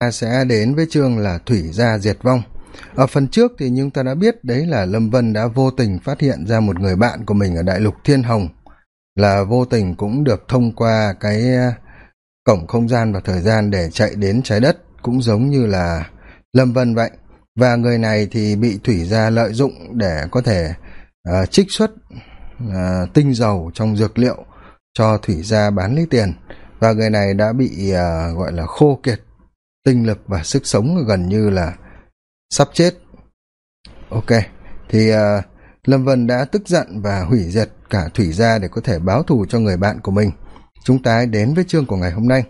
ta sẽ đến với chương là thủy gia diệt vong. Ở phần trước thì nhưng ta đã biết đấy là lâm vân đã vô tình phát hiện ra một người bạn của mình ở đại lục thiên hồng. Là vô tình cũng được thông qua cái à, cổng không gian và thời gian để chạy đến trái đất cũng giống như là lâm vân vậy. Và người này thì bị thủy gia lợi dụng để có thể uh, trích xuất uh, tinh dầu trong dược liệu cho thủy gia bán lấy tiền. Và người này đã bị uh, gọi là khô kiệt tinh lực và sức sống gần như là sắp chết. Ok thì uh, lâm vân đã tức giận và hủy diệt cả thủy gia để có thể báo thù cho người bạn của mình. Chúng ta đến với chương của ngày hôm nay.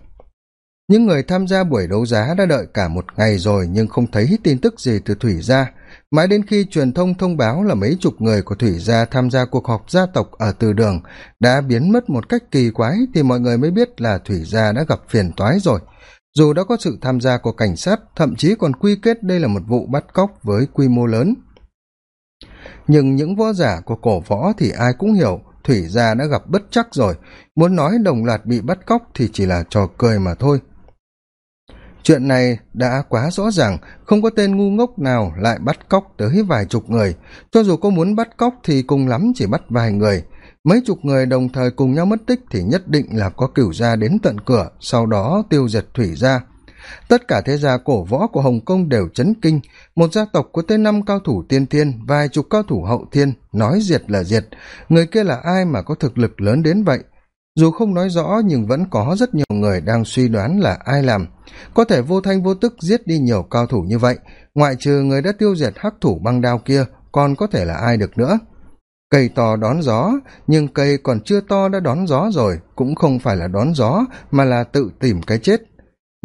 Những người tham gia buổi đấu giá đã đợi cả một ngày rồi nhưng không thấy tin tức gì từ thủy gia. Mãi đến khi truyền thông thông báo là mấy chục người của thủy gia tham gia cuộc họp gia tộc ở từ đường đã biến mất một cách kỳ quái thì mọi người mới biết là thủy gia đã gặp phiền toái rồi dù đã có sự tham gia của cảnh sát, thậm chí còn quy kết đây là một vụ bắt cóc với quy mô lớn. Nhưng những võ giả của cổ võ thì ai cũng hiểu, thủy gia đã gặp bất chắc rồi. Muốn nói đồng loạt bị bắt cóc thì chỉ là trò cười mà thôi. Chuyện này đã quá rõ ràng, không có tên ngu ngốc nào lại bắt cóc tới vài chục người. Cho dù có muốn bắt cóc thì cùng lắm chỉ bắt vài người mấy chục người đồng thời cùng nhau mất tích thì nhất định là có cửu gia đến tận cửa, sau đó tiêu diệt thủy gia. Tất cả thế gia cổ võ của hồng kông đều chấn kinh. Một gia tộc có tới năm cao thủ tiên thiên, vài chục cao thủ hậu thiên, nói diệt là diệt. Người kia là ai mà có thực lực lớn đến vậy? Dù không nói rõ, nhưng vẫn có rất nhiều người đang suy đoán là ai làm. Có thể vô thanh vô tức giết đi nhiều cao thủ như vậy, ngoại trừ người đã tiêu diệt hắc thủ băng đao kia, còn có thể là ai được nữa? Cây to đón gió, nhưng cây còn chưa to đã đón gió rồi, cũng không phải là đón gió, mà là tự tìm cái chết.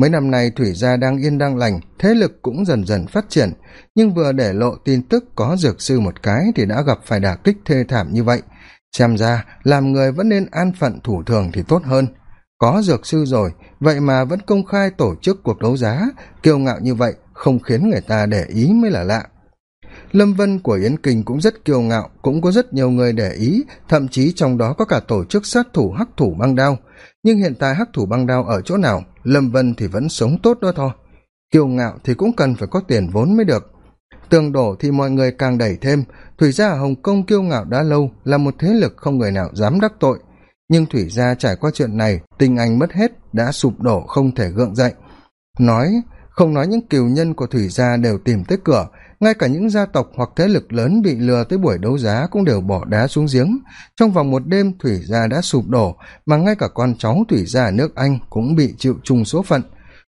Mấy năm nay thủy gia đang yên đang lành, thế lực cũng dần dần phát triển, nhưng vừa để lộ tin tức có dược sư một cái thì đã gặp phải đả kích thê thảm như vậy. Xem ra, làm người vẫn nên an phận thủ thường thì tốt hơn. Có dược sư rồi, vậy mà vẫn công khai tổ chức cuộc đấu giá, kiêu ngạo như vậy không khiến người ta để ý mới là lạ lâm vân của yến kinh cũng rất kiêu ngạo, cũng có rất nhiều người để ý, thậm chí trong đó có cả tổ chức sát thủ hắc thủ băng đao. Nhưng hiện tại hắc thủ băng đao ở chỗ nào, lâm vân thì vẫn sống tốt đó thôi. Kiêu ngạo thì cũng cần phải có tiền vốn mới được. Tường đổ thì mọi người càng đẩy thêm. Thủy gia ở hồng kông kiêu ngạo đã lâu, là một thế lực không người nào dám đắc tội. Nhưng thủy gia trải qua chuyện này, tình anh mất hết, đã sụp đổ không thể gượng dậy. Nói, không nói những kiều nhân của thủy gia đều tìm tới cửa ngay cả những gia tộc hoặc thế lực lớn bị lừa tới buổi đấu giá cũng đều bỏ đá xuống giếng. Trong vòng một đêm, thủy gia đã sụp đổ, mà ngay cả con cháu thủy gia ở nước anh cũng bị chịu chung số phận.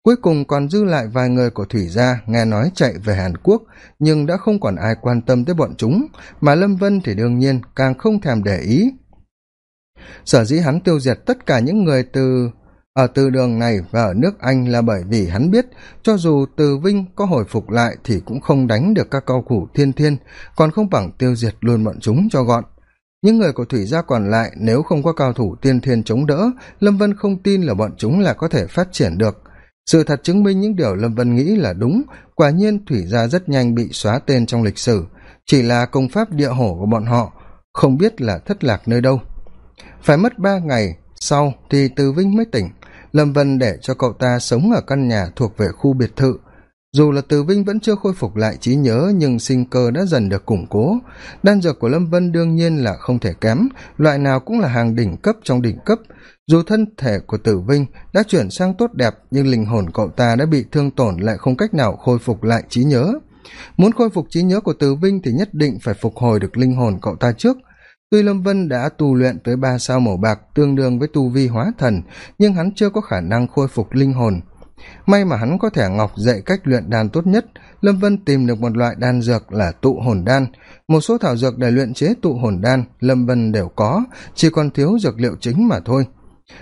Cuối cùng còn dư lại vài người của thủy gia nghe nói chạy về hàn quốc, nhưng đã không còn ai quan tâm tới bọn chúng, mà lâm vân thì đương nhiên càng không thèm để ý. Sở dĩ hắn tiêu diệt tất cả những người từ ở từ đường này và ở nước anh là bởi vì hắn biết, cho dù từ vinh có hồi phục lại thì cũng không đánh được các cao thủ thiên thiên, còn không bằng tiêu diệt luôn bọn chúng cho gọn. Những người của thủy gia còn lại, nếu không có cao thủ tiên thiên chống đỡ, lâm vân không tin là bọn chúng là có thể phát triển được. Sự thật chứng minh những điều lâm vân nghĩ là đúng, quả nhiên thủy gia rất nhanh bị xóa tên trong lịch sử, chỉ là công pháp địa hổ của bọn họ, không biết là thất lạc nơi đâu. Phải mất ba ngày sau thì từ vinh mới tỉnh lâm vân để cho cậu ta sống ở căn nhà thuộc về khu biệt thự. Dù là từ vinh vẫn chưa khôi phục lại trí nhớ, nhưng sinh cơ đã dần được củng cố. Đan dược của lâm vân đương nhiên là không thể kém, loại nào cũng là hàng đỉnh cấp trong đỉnh cấp. Dù thân thể của tử vinh đã chuyển sang tốt đẹp, nhưng linh hồn cậu ta đã bị thương tổn lại không cách nào khôi phục lại trí nhớ. Muốn khôi phục trí nhớ của tử vinh thì nhất định phải phục hồi được linh hồn cậu ta trước tuy lâm vân đã tu luyện tới ba sao màu bạc tương đương với tu vi hóa thần, nhưng hắn chưa có khả năng khôi phục linh hồn. May mà hắn có thẻ ngọc dạy cách luyện đan tốt nhất, lâm vân tìm được một loại đan dược là tụ hồn đan. Một số thảo dược để luyện chế tụ hồn đan, lâm vân đều có, chỉ còn thiếu dược liệu chính mà thôi.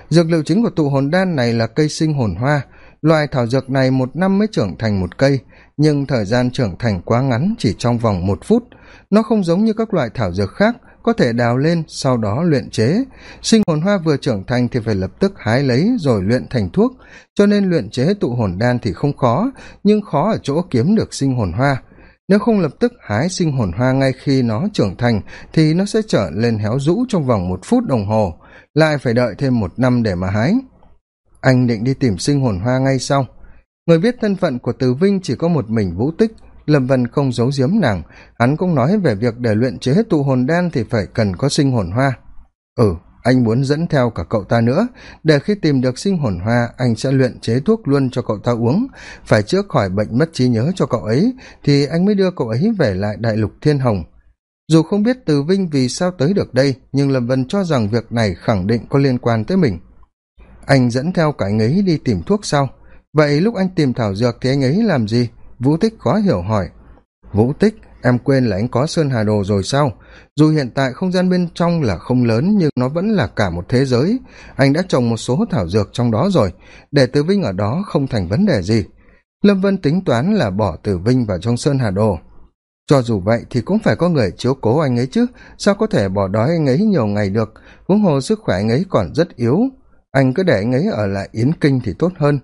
Dược liệu chính của tụ hồn đan này là cây sinh hồn hoa. Loại thảo dược này một năm mới trưởng thành một cây, nhưng thời gian trưởng thành quá ngắn chỉ trong vòng một phút. Nó không giống như các loại thảo dược khác có thể đào lên, sau đó luyện chế. Sinh hồn hoa vừa trưởng thành thì phải lập tức hái lấy rồi luyện thành thuốc. Cho nên luyện chế tụ hồn đan thì không khó, nhưng khó ở chỗ kiếm được sinh hồn hoa. Nếu không lập tức hái sinh hồn hoa ngay khi nó trưởng thành, thì nó sẽ trở lên héo rũ trong vòng một phút đồng hồ. Lại phải đợi thêm một năm để mà hái. Anh định đi tìm sinh hồn hoa ngay sau. Người biết thân phận của từ vinh chỉ có một mình vũ tích lâm vân không giấu giếm nàng. Hắn cũng nói về việc để luyện chế tụ hồn đan thì phải cần có sinh hồn hoa. Ừ anh muốn dẫn theo cả cậu ta nữa. Để khi tìm được sinh hồn hoa, anh sẽ luyện chế thuốc luôn cho cậu ta uống. Phải chữa khỏi bệnh mất trí nhớ cho cậu ấy, thì anh mới đưa cậu ấy về lại đại lục thiên hồng. Dù không biết từ vinh vì sao tới được đây, nhưng lâm vân cho rằng việc này khẳng định có liên quan tới mình. Anh dẫn theo cả anh ấy đi tìm thuốc sau. Vậy lúc anh tìm thảo dược thì anh ấy làm gì? Vũ tích khó hiểu hỏi, vũ tích, em quên là anh có sơn hà đồ rồi sao? Dù hiện tại không gian bên trong là không lớn, nhưng nó vẫn là cả một thế giới. Anh đã trồng một số thảo dược trong đó rồi. Để tử vinh ở đó không thành vấn đề gì. Lâm vân tính toán là bỏ tử vinh vào trong sơn hà đồ. Cho dù vậy thì cũng phải có người chiếu cố anh ấy chứ. Sao có thể bỏ đói anh ấy nhiều ngày được? Huống hồ sức khỏe anh ấy còn rất yếu. Anh cứ để anh ấy ở lại yến kinh thì tốt hơn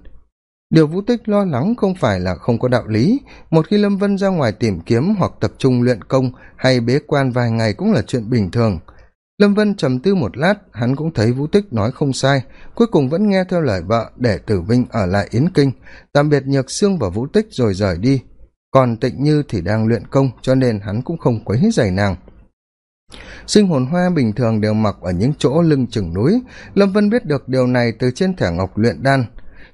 điều vũ tích lo lắng không phải là không có đạo lý. Một khi lâm vân ra ngoài tìm kiếm hoặc tập trung luyện công hay bế quan vài ngày cũng là chuyện bình thường. Lâm vân trầm tư một lát, hắn cũng thấy vũ tích nói không sai. Cuối cùng vẫn nghe theo lời vợ để tử vinh ở lại yến kinh, tạm biệt nhược sương và vũ tích rồi rời đi. Còn tịnh như thì đang luyện công, cho nên hắn cũng không quấy dày nàng. Sinh hồn hoa bình thường đều mặc ở những chỗ lưng chừng núi. Lâm vân biết được điều này từ trên thẻ ngọc luyện đan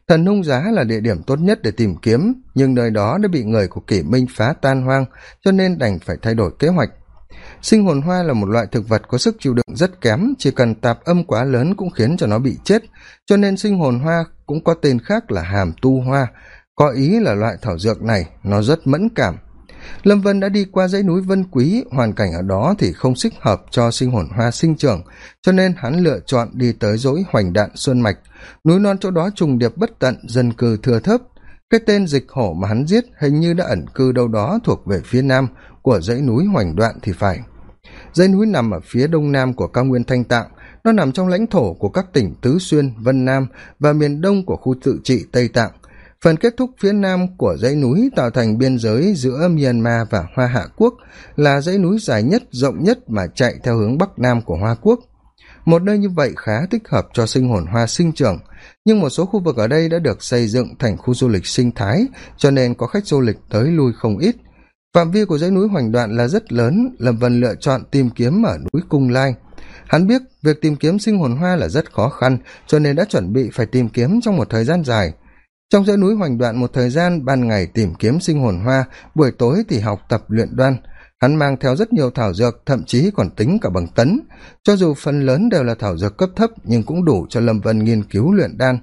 thần nung giá là địa điểm tốt nhất để tìm kiếm, nhưng nơi đó đã bị người của kỷ minh phá tan hoang, cho nên đành phải thay đổi kế hoạch. Sinh hồn hoa là một loại thực vật có sức chịu đựng rất kém, chỉ cần tạp âm quá lớn cũng khiến cho nó bị chết, cho nên sinh hồn hoa cũng có tên khác là hàm tu hoa. Có ý là loại thảo dược này, nó rất mẫn cảm lâm vân đã đi qua dãy núi vân quý, hoàn cảnh ở đó thì không thích hợp cho sinh hồn hoa sinh trưởng, cho nên hắn lựa chọn đi tới dỗi hoành đạn xuân mạch. Núi non chỗ đó trùng điệp bất tận, dân cư thưa thớp cái tên dịch hổ mà hắn giết hình như đã ẩn cư đâu đó thuộc về phía nam của dãy núi hoành đoạn thì phải. Dãy núi nằm ở phía đông nam của cao nguyên thanh tạng. Nó nằm trong lãnh thổ của các tỉnh tứ xuyên, vân nam và miền đông của khu tự trị tây tạng phần kết thúc phía nam của dãy núi tạo thành biên giới giữa myanmar và hoa hạ quốc là dãy núi dài nhất, rộng nhất mà chạy theo hướng bắc nam của hoa quốc. Một nơi như vậy khá thích hợp cho sinh hồn hoa sinh trưởng, nhưng một số khu vực ở đây đã được xây dựng thành khu du lịch sinh thái, cho nên có khách du lịch tới lui không ít. Phạm vi của dãy núi hoành đoạn là rất lớn, lâm vân lựa chọn tìm kiếm ở núi cung lai. Hắn biết việc tìm kiếm sinh hồn hoa là rất khó khăn, cho nên đã chuẩn bị phải tìm kiếm trong một thời gian dài trong dãy núi hoành đoạn một thời gian, ban ngày tìm kiếm sinh hồn hoa, buổi tối thì học tập luyện đoan hắn mang theo rất nhiều thảo dược, thậm chí còn tính cả bằng tấn. Cho dù phần lớn đều là thảo dược cấp thấp, nhưng cũng đủ cho lâm vân nghiên cứu luyện đan.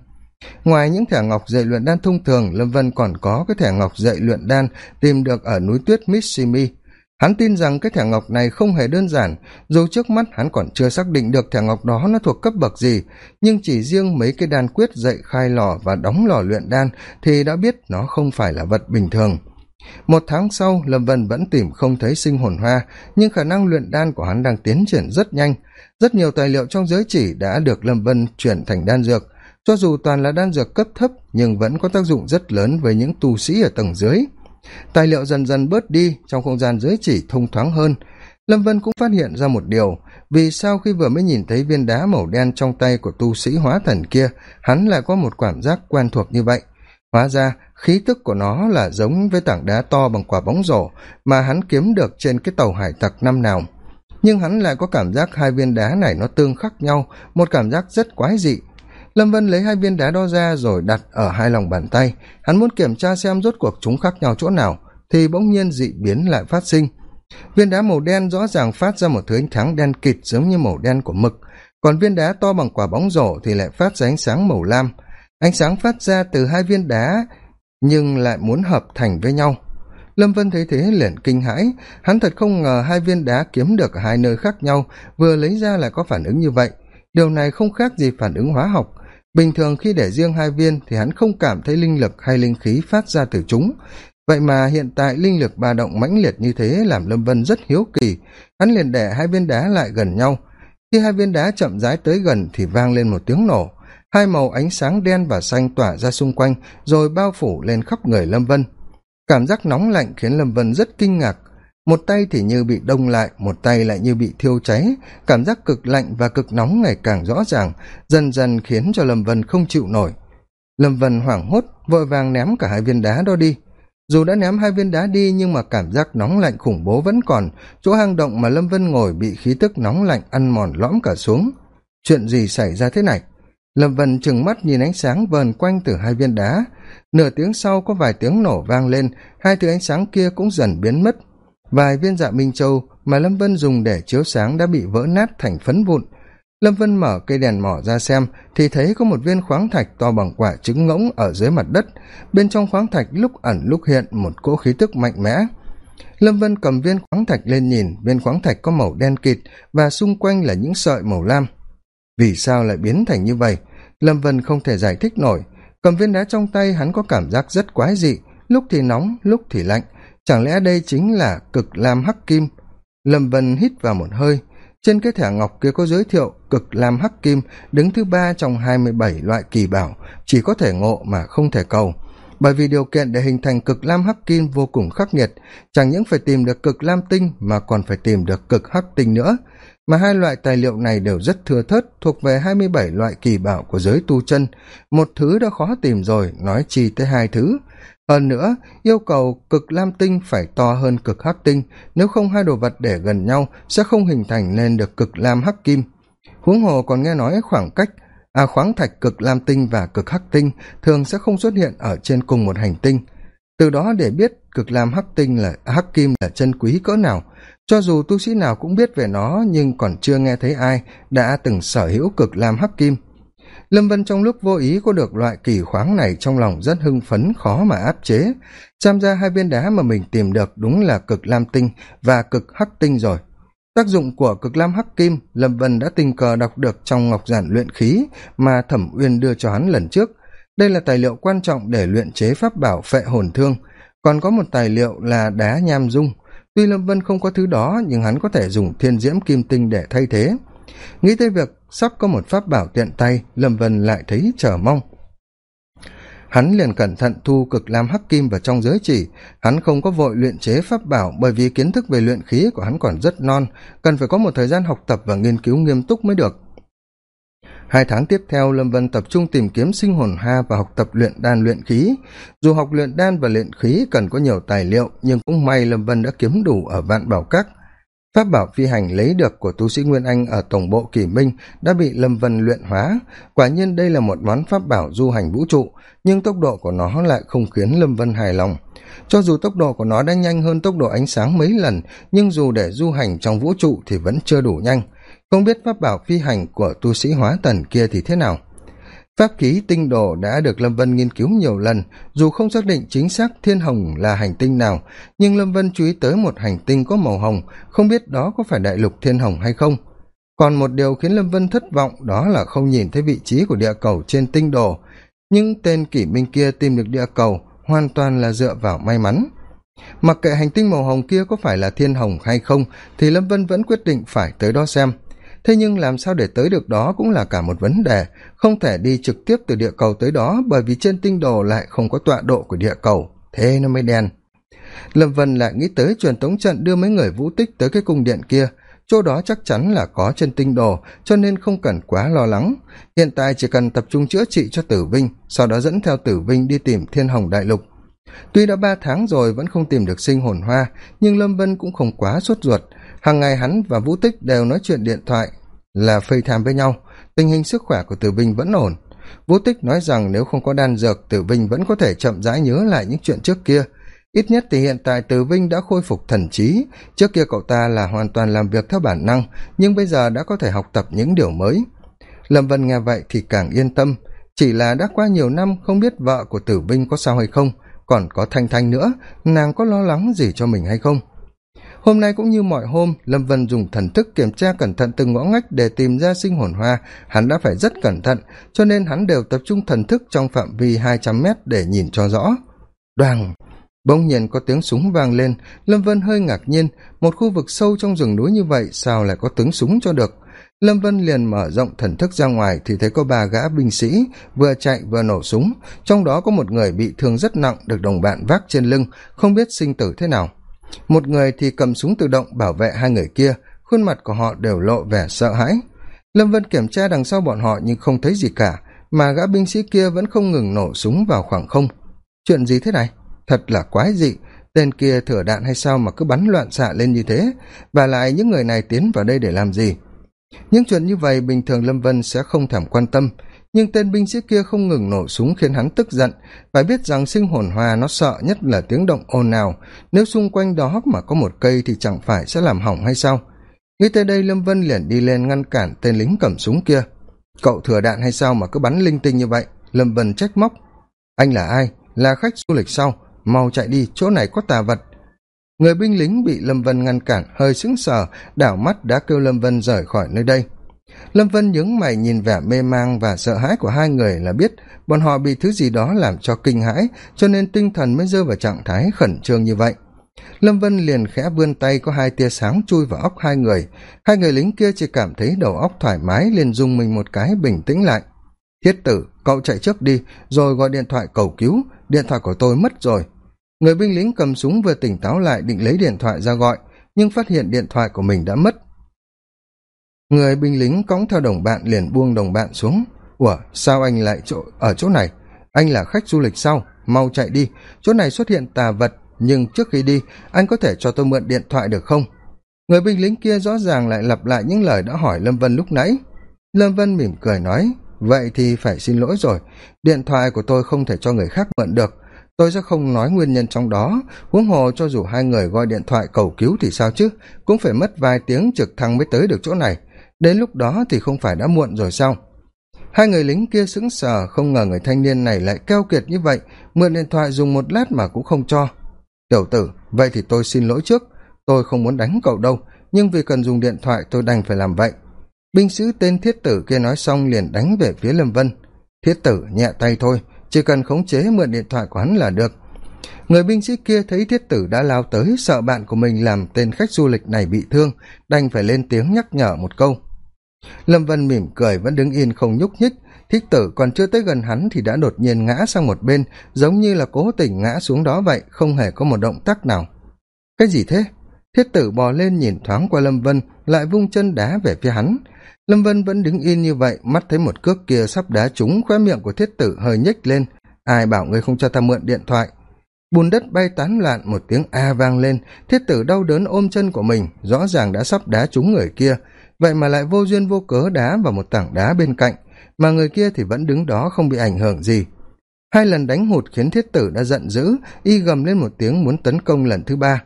Ngoài những thẻ ngọc dạy luyện đan thông thường, lâm vân còn có cái thẻ ngọc dạy luyện đan tìm được ở núi tuyết missimi hắn tin rằng cái thẻ ngọc này không hề đơn giản, dù trước mắt hắn còn chưa xác định được thẻ ngọc đó nó thuộc cấp bậc gì, nhưng chỉ riêng mấy cái đan quyết dạy khai lò và đóng lò luyện đan thì đã biết nó không phải là vật bình thường. Một tháng sau, lâm vân vẫn tìm không thấy sinh hồn hoa, nhưng khả năng luyện đan của hắn đang tiến triển rất nhanh. Rất nhiều tài liệu trong giới chỉ đã được lâm vân chuyển thành đan dược. Cho dù toàn là đan dược cấp thấp, nhưng vẫn có tác dụng rất lớn với những tu sĩ ở tầng dưới tài liệu dần dần bớt đi, trong không gian dưới chỉ thông thoáng hơn. Lâm vân cũng phát hiện ra một điều, vì sao khi vừa mới nhìn thấy viên đá màu đen trong tay của tu sĩ hóa thần kia, hắn lại có một cảm giác quen thuộc như vậy? Hóa ra, khí tức của nó là giống với tảng đá to bằng quả bóng rổ mà hắn kiếm được trên cái tàu hải tặc năm nào. Nhưng hắn lại có cảm giác hai viên đá này nó tương khắc nhau, một cảm giác rất quái dị lâm vân lấy hai viên đá đo ra rồi đặt ở hai lòng bàn tay. Hắn muốn kiểm tra xem rốt cuộc chúng khác nhau chỗ nào, thì bỗng nhiên dị biến lại phát sinh. Viên đá màu đen rõ ràng phát ra một thứ ánh sáng đen kịt giống như màu đen của mực. Còn viên đá to bằng quả bóng rổ thì lại phát ra ánh sáng màu lam. Ánh sáng phát ra từ hai viên đá, nhưng lại muốn hợp thành với nhau. Lâm vân thấy thế liền kinh hãi. Hắn thật không ngờ hai viên đá kiếm được ở hai nơi khác nhau, vừa lấy ra lại có phản ứng như vậy. Điều này không khác gì phản ứng hóa học bình thường khi để riêng hai viên thì hắn không cảm thấy linh lực hay linh khí phát ra từ chúng. Vậy mà hiện tại linh lực ba động mãnh liệt như thế làm lâm vân rất hiếu kỳ. Hắn liền để hai viên đá lại gần nhau. Khi hai viên đá chậm rãi tới gần thì vang lên một tiếng nổ. Hai màu ánh sáng đen và xanh tỏa ra xung quanh, rồi bao phủ lên khắp người lâm vân. Cảm giác nóng lạnh khiến lâm vân rất kinh ngạc một tay thì như bị đông lại, một tay lại như bị thiêu cháy. Cảm giác cực lạnh và cực nóng ngày càng rõ ràng, dần dần khiến cho lâm vân không chịu nổi. Lâm vân hoảng hốt, vội vàng ném cả hai viên đá đó đi. Dù đã ném hai viên đá đi nhưng mà cảm giác nóng lạnh khủng bố vẫn còn. Chỗ hang động mà lâm vân ngồi bị khí tức nóng lạnh ăn mòn lõm cả xuống. Chuyện gì xảy ra thế này? Lâm vân trừng mắt nhìn ánh sáng vờn quanh từ hai viên đá. Nửa tiếng sau có vài tiếng nổ vang lên, hai thứ ánh sáng kia cũng dần biến mất vài viên dạ minh châu mà lâm vân dùng để chiếu sáng đã bị vỡ nát thành phấn vụn. Lâm vân mở cây đèn mỏ ra xem thì thấy có một viên khoáng thạch to bằng quả trứng ngỗng ở dưới mặt đất. Bên trong khoáng thạch lúc ẩn lúc hiện một cỗ khí tức mạnh mẽ. Lâm vân cầm viên khoáng thạch lên nhìn. Viên khoáng thạch có màu đen kịt và xung quanh là những sợi màu lam. Vì sao lại biến thành như vậy? Lâm vân không thể giải thích nổi. Cầm viên đá trong tay hắn có cảm giác rất quái dị. Lúc thì nóng, lúc thì lạnh chẳng lẽ đây chính là cực lam hắc kim? Lâm vân hít vào một hơi. Trên cái thẻ ngọc kia có giới thiệu cực lam hắc kim đứng thứ ba trong hai mươi bảy loại kỳ bảo, chỉ có thể ngộ mà không thể cầu. Bởi vì điều kiện để hình thành cực lam hắc kim vô cùng khắc nghiệt, chẳng những phải tìm được cực lam tinh mà còn phải tìm được cực hắc tinh nữa. Mà hai loại tài liệu này đều rất thưa thớt, thuộc về hai mươi bảy loại kỳ bảo của giới tu chân. Một thứ đã khó tìm rồi, nói chi tới hai thứ hơn nữa, yêu cầu cực lam tinh phải to hơn cực hắc tinh. Nếu không, hai đồ vật để gần nhau sẽ không hình thành nên được cực lam hắc kim. Huống hồ còn nghe nói khoảng cách à khoáng thạch cực lam tinh và cực hắc tinh thường sẽ không xuất hiện ở trên cùng một hành tinh. Từ đó để biết cực lam hắc tinh là, hắc kim là chân quý cỡ nào. Cho dù tu sĩ nào cũng biết về nó, nhưng còn chưa nghe thấy ai đã từng sở hữu cực lam hắc kim lâm vân trong lúc vô ý có được loại kỳ khoáng này trong lòng rất hưng phấn, khó mà áp chế. Tham ra hai viên đá mà mình tìm được đúng là cực lam tinh và cực hắc tinh rồi. Tác dụng của cực lam hắc kim, lâm vân đã tình cờ đọc được trong ngọc giản luyện khí mà thẩm uyên đưa cho hắn lần trước. Đây là tài liệu quan trọng để luyện chế pháp bảo phệ hồn thương. Còn có một tài liệu là đá nham dung. Tuy lâm vân không có thứ đó, nhưng hắn có thể dùng thiên diễm kim tinh để thay thế. Nghĩ tới việc sắp có một pháp bảo tiện tay, lâm vân lại thấy chờ mong. Hắn liền cẩn thận thu cực lam hắc kim vào trong giới chỉ. Hắn không có vội luyện chế pháp bảo, bởi vì kiến thức về luyện khí của hắn còn rất non, cần phải có một thời gian học tập và nghiên cứu nghiêm túc mới được. Hai tháng tiếp theo, lâm vân tập trung tìm kiếm sinh hồn ha và học tập luyện đan luyện khí. Dù học luyện đan và luyện khí cần có nhiều tài liệu, nhưng cũng may lâm vân đã kiếm đủ ở vạn bảo các pháp bảo phi hành lấy được của tu sĩ nguyên anh ở tổng bộ kỷ minh đã bị lâm vân luyện hóa. Quả nhiên đây là một món pháp bảo du hành vũ trụ, nhưng tốc độ của nó lại không khiến lâm vân hài lòng. Cho dù tốc độ của nó đã nhanh hơn tốc độ ánh sáng mấy lần, nhưng dù để du hành trong vũ trụ thì vẫn chưa đủ nhanh. Không biết pháp bảo phi hành của tu sĩ hóa tần kia thì thế nào? Pháp khí tinh đồ đã được lâm vân nghiên cứu nhiều lần, dù không xác định chính xác thiên hồng là hành tinh nào, nhưng lâm vân chú ý tới một hành tinh có màu hồng, không biết đó có phải đại lục thiên hồng hay không. Còn một điều khiến lâm vân thất vọng đó là không nhìn thấy vị trí của địa cầu trên tinh đồ, nhưng tên kỷ minh kia tìm được địa cầu hoàn toàn là dựa vào may mắn. Mặc kệ hành tinh màu hồng kia có phải là thiên hồng hay không, thì lâm vân vẫn quyết định phải tới đó xem thế nhưng làm sao để tới được đó cũng là cả một vấn đề, không thể đi trực tiếp từ địa cầu tới đó bởi vì trên tinh đồ lại không có tọa độ của địa cầu. Thế nó mới đen. Lâm vân lại nghĩ tới truyền tống trận đưa mấy người vũ tích tới cái cung điện kia. Chỗ đó chắc chắn là có trên tinh đồ, cho nên không cần quá lo lắng. Hiện tại chỉ cần tập trung chữa trị cho tử vinh, sau đó dẫn theo tử vinh đi tìm thiên hồng đại lục. Tuy đã ba tháng rồi vẫn không tìm được sinh hồn hoa, nhưng lâm vân cũng không quá sốt ruột hàng ngày hắn và vũ tích đều nói chuyện điện thoại, là phây tham với nhau. Tình hình sức khỏe của tử vinh vẫn ổn. Vũ tích nói rằng nếu không có đan dược tử vinh vẫn có thể chậm rãi nhớ lại những chuyện trước kia. Ít nhất thì hiện tại tử vinh đã khôi phục thần trí. Trước kia cậu ta là hoàn toàn làm việc theo bản năng, nhưng bây giờ đã có thể học tập những điều mới. Lâm vân nghe vậy thì càng yên tâm. Chỉ là đã qua nhiều năm, không biết vợ của tử vinh có sao hay không. Còn có thanh thanh nữa, nàng có lo lắng gì cho mình hay không? Hôm nay cũng như mọi hôm, lâm vân dùng thần thức kiểm tra cẩn thận từng ngõ ngách để tìm ra sinh hồn hoa. Hắn đã phải rất cẩn thận, cho nên hắn đều tập trung thần thức trong phạm vi hai trăm mét để nhìn cho rõ. Đoàng bỗng nhiên có tiếng súng vang lên. Lâm vân hơi ngạc nhiên, một khu vực sâu trong rừng núi như vậy sao lại có tiếng súng cho được? Lâm vân liền mở rộng thần thức ra ngoài thì thấy có ba gã binh sĩ vừa chạy vừa nổ súng. Trong đó có một người bị thương rất nặng được đồng bạn vác trên lưng, không biết sinh tử thế nào một người thì cầm súng tự động bảo vệ hai người kia, khuôn mặt của họ đều lộ vẻ sợ hãi. Lâm vân kiểm tra đằng sau bọn họ nhưng không thấy gì cả, mà gã binh sĩ kia vẫn không ngừng nổ súng vào khoảng không. Chuyện gì thế này? Thật là quái dị. Tên kia thửa đạn hay sao mà cứ bắn loạn xạ lên như thế? Và lại những người này tiến vào đây để làm gì? Những chuyện như vậy bình thường lâm vân sẽ không thèm quan tâm nhưng tên binh sĩ kia không ngừng nổ súng khiến hắn tức giận phải biết rằng sinh hồn hoa nó sợ nhất là tiếng động ồn ào. Nếu xung quanh đó mà có một cây thì chẳng phải sẽ làm hỏng hay sao? Nghĩ tới đây, lâm vân liền đi lên ngăn cản tên lính cầm súng kia. Cậu thừa đạn hay sao mà cứ bắn linh tinh như vậy? Lâm vân trách móc. Anh là ai? Là khách du lịch sau. Mau chạy đi, chỗ này có tà vật. Người binh lính bị lâm vân ngăn cản, hơi sững sờ, đảo mắt đã kêu lâm vân rời khỏi nơi đây lâm vân nhướng mày nhìn vẻ mê mang và sợ hãi của hai người là biết bọn họ bị thứ gì đó làm cho kinh hãi, cho nên tinh thần mới rơi vào trạng thái khẩn trương như vậy. Lâm vân liền khẽ vươn tay có hai tia sáng chui vào óc hai người. Hai người lính kia chỉ cảm thấy đầu óc thoải mái, liền dùng mình một cái bình tĩnh lại. Thiết tử, cậu chạy trước đi, rồi gọi điện thoại cầu cứu. Điện thoại của tôi mất rồi. Người binh lính cầm súng vừa tỉnh táo lại định lấy điện thoại ra gọi, nhưng phát hiện điện thoại của mình đã mất người binh lính cõng theo đồng bạn liền buông đồng bạn xuống. Ủa, sao anh lại chỗ, ở chỗ này? Anh là khách du lịch sao mau chạy đi. Chỗ này xuất hiện tà vật, nhưng trước khi đi, anh có thể cho tôi mượn điện thoại được không? Người binh lính kia rõ ràng lại lặp lại những lời đã hỏi lâm vân lúc nãy. Lâm vân mỉm cười nói, vậy thì phải xin lỗi rồi. Điện thoại của tôi không thể cho người khác mượn được. Tôi sẽ không nói nguyên nhân trong đó. Huống hồ cho dù hai người gọi điện thoại cầu cứu thì sao chứ? Cũng phải mất vài tiếng trực thăng mới tới được chỗ này đến lúc đó thì không phải đã muộn rồi sao? Hai người lính kia sững sờ, không ngờ người thanh niên này lại keo kiệt như vậy, mượn điện thoại dùng một lát mà cũng không cho. Tiểu tử, vậy thì tôi xin lỗi trước, tôi không muốn đánh cậu đâu, nhưng vì cần dùng điện thoại tôi đành phải làm vậy. Binh sĩ tên thiết tử kia nói xong liền đánh về phía lâm vân. Thiết tử, nhẹ tay thôi, chỉ cần khống chế mượn điện thoại của hắn là được người binh sĩ kia thấy thiết tử đã lao tới, sợ bạn của mình làm tên khách du lịch này bị thương, đành phải lên tiếng nhắc nhở một câu. Lâm vân mỉm cười, vẫn đứng yên không nhúc nhích. Thiết tử còn chưa tới gần hắn thì đã đột nhiên ngã sang một bên, giống như là cố tình ngã xuống đó vậy, không hề có một động tác nào. Cái gì thế? Thiết tử bò lên nhìn thoáng qua lâm vân, lại vung chân đá về phía hắn. Lâm vân vẫn đứng yên như vậy, mắt thấy một cước kia sắp đá trúng, khóe miệng của thiết tử hơi nhếch lên. Ai bảo ngươi không cho ta mượn điện thoại? Bùn đất bay tán loạn, một tiếng a vang lên. Thiết tử đau đớn ôm chân của mình, rõ ràng đã sắp đá trúng người kia. Vậy mà lại vô duyên vô cớ đá vào một tảng đá bên cạnh, mà người kia thì vẫn đứng đó không bị ảnh hưởng gì. Hai lần đánh hụt khiến thiết tử đã giận dữ, y gầm lên một tiếng muốn tấn công lần thứ ba.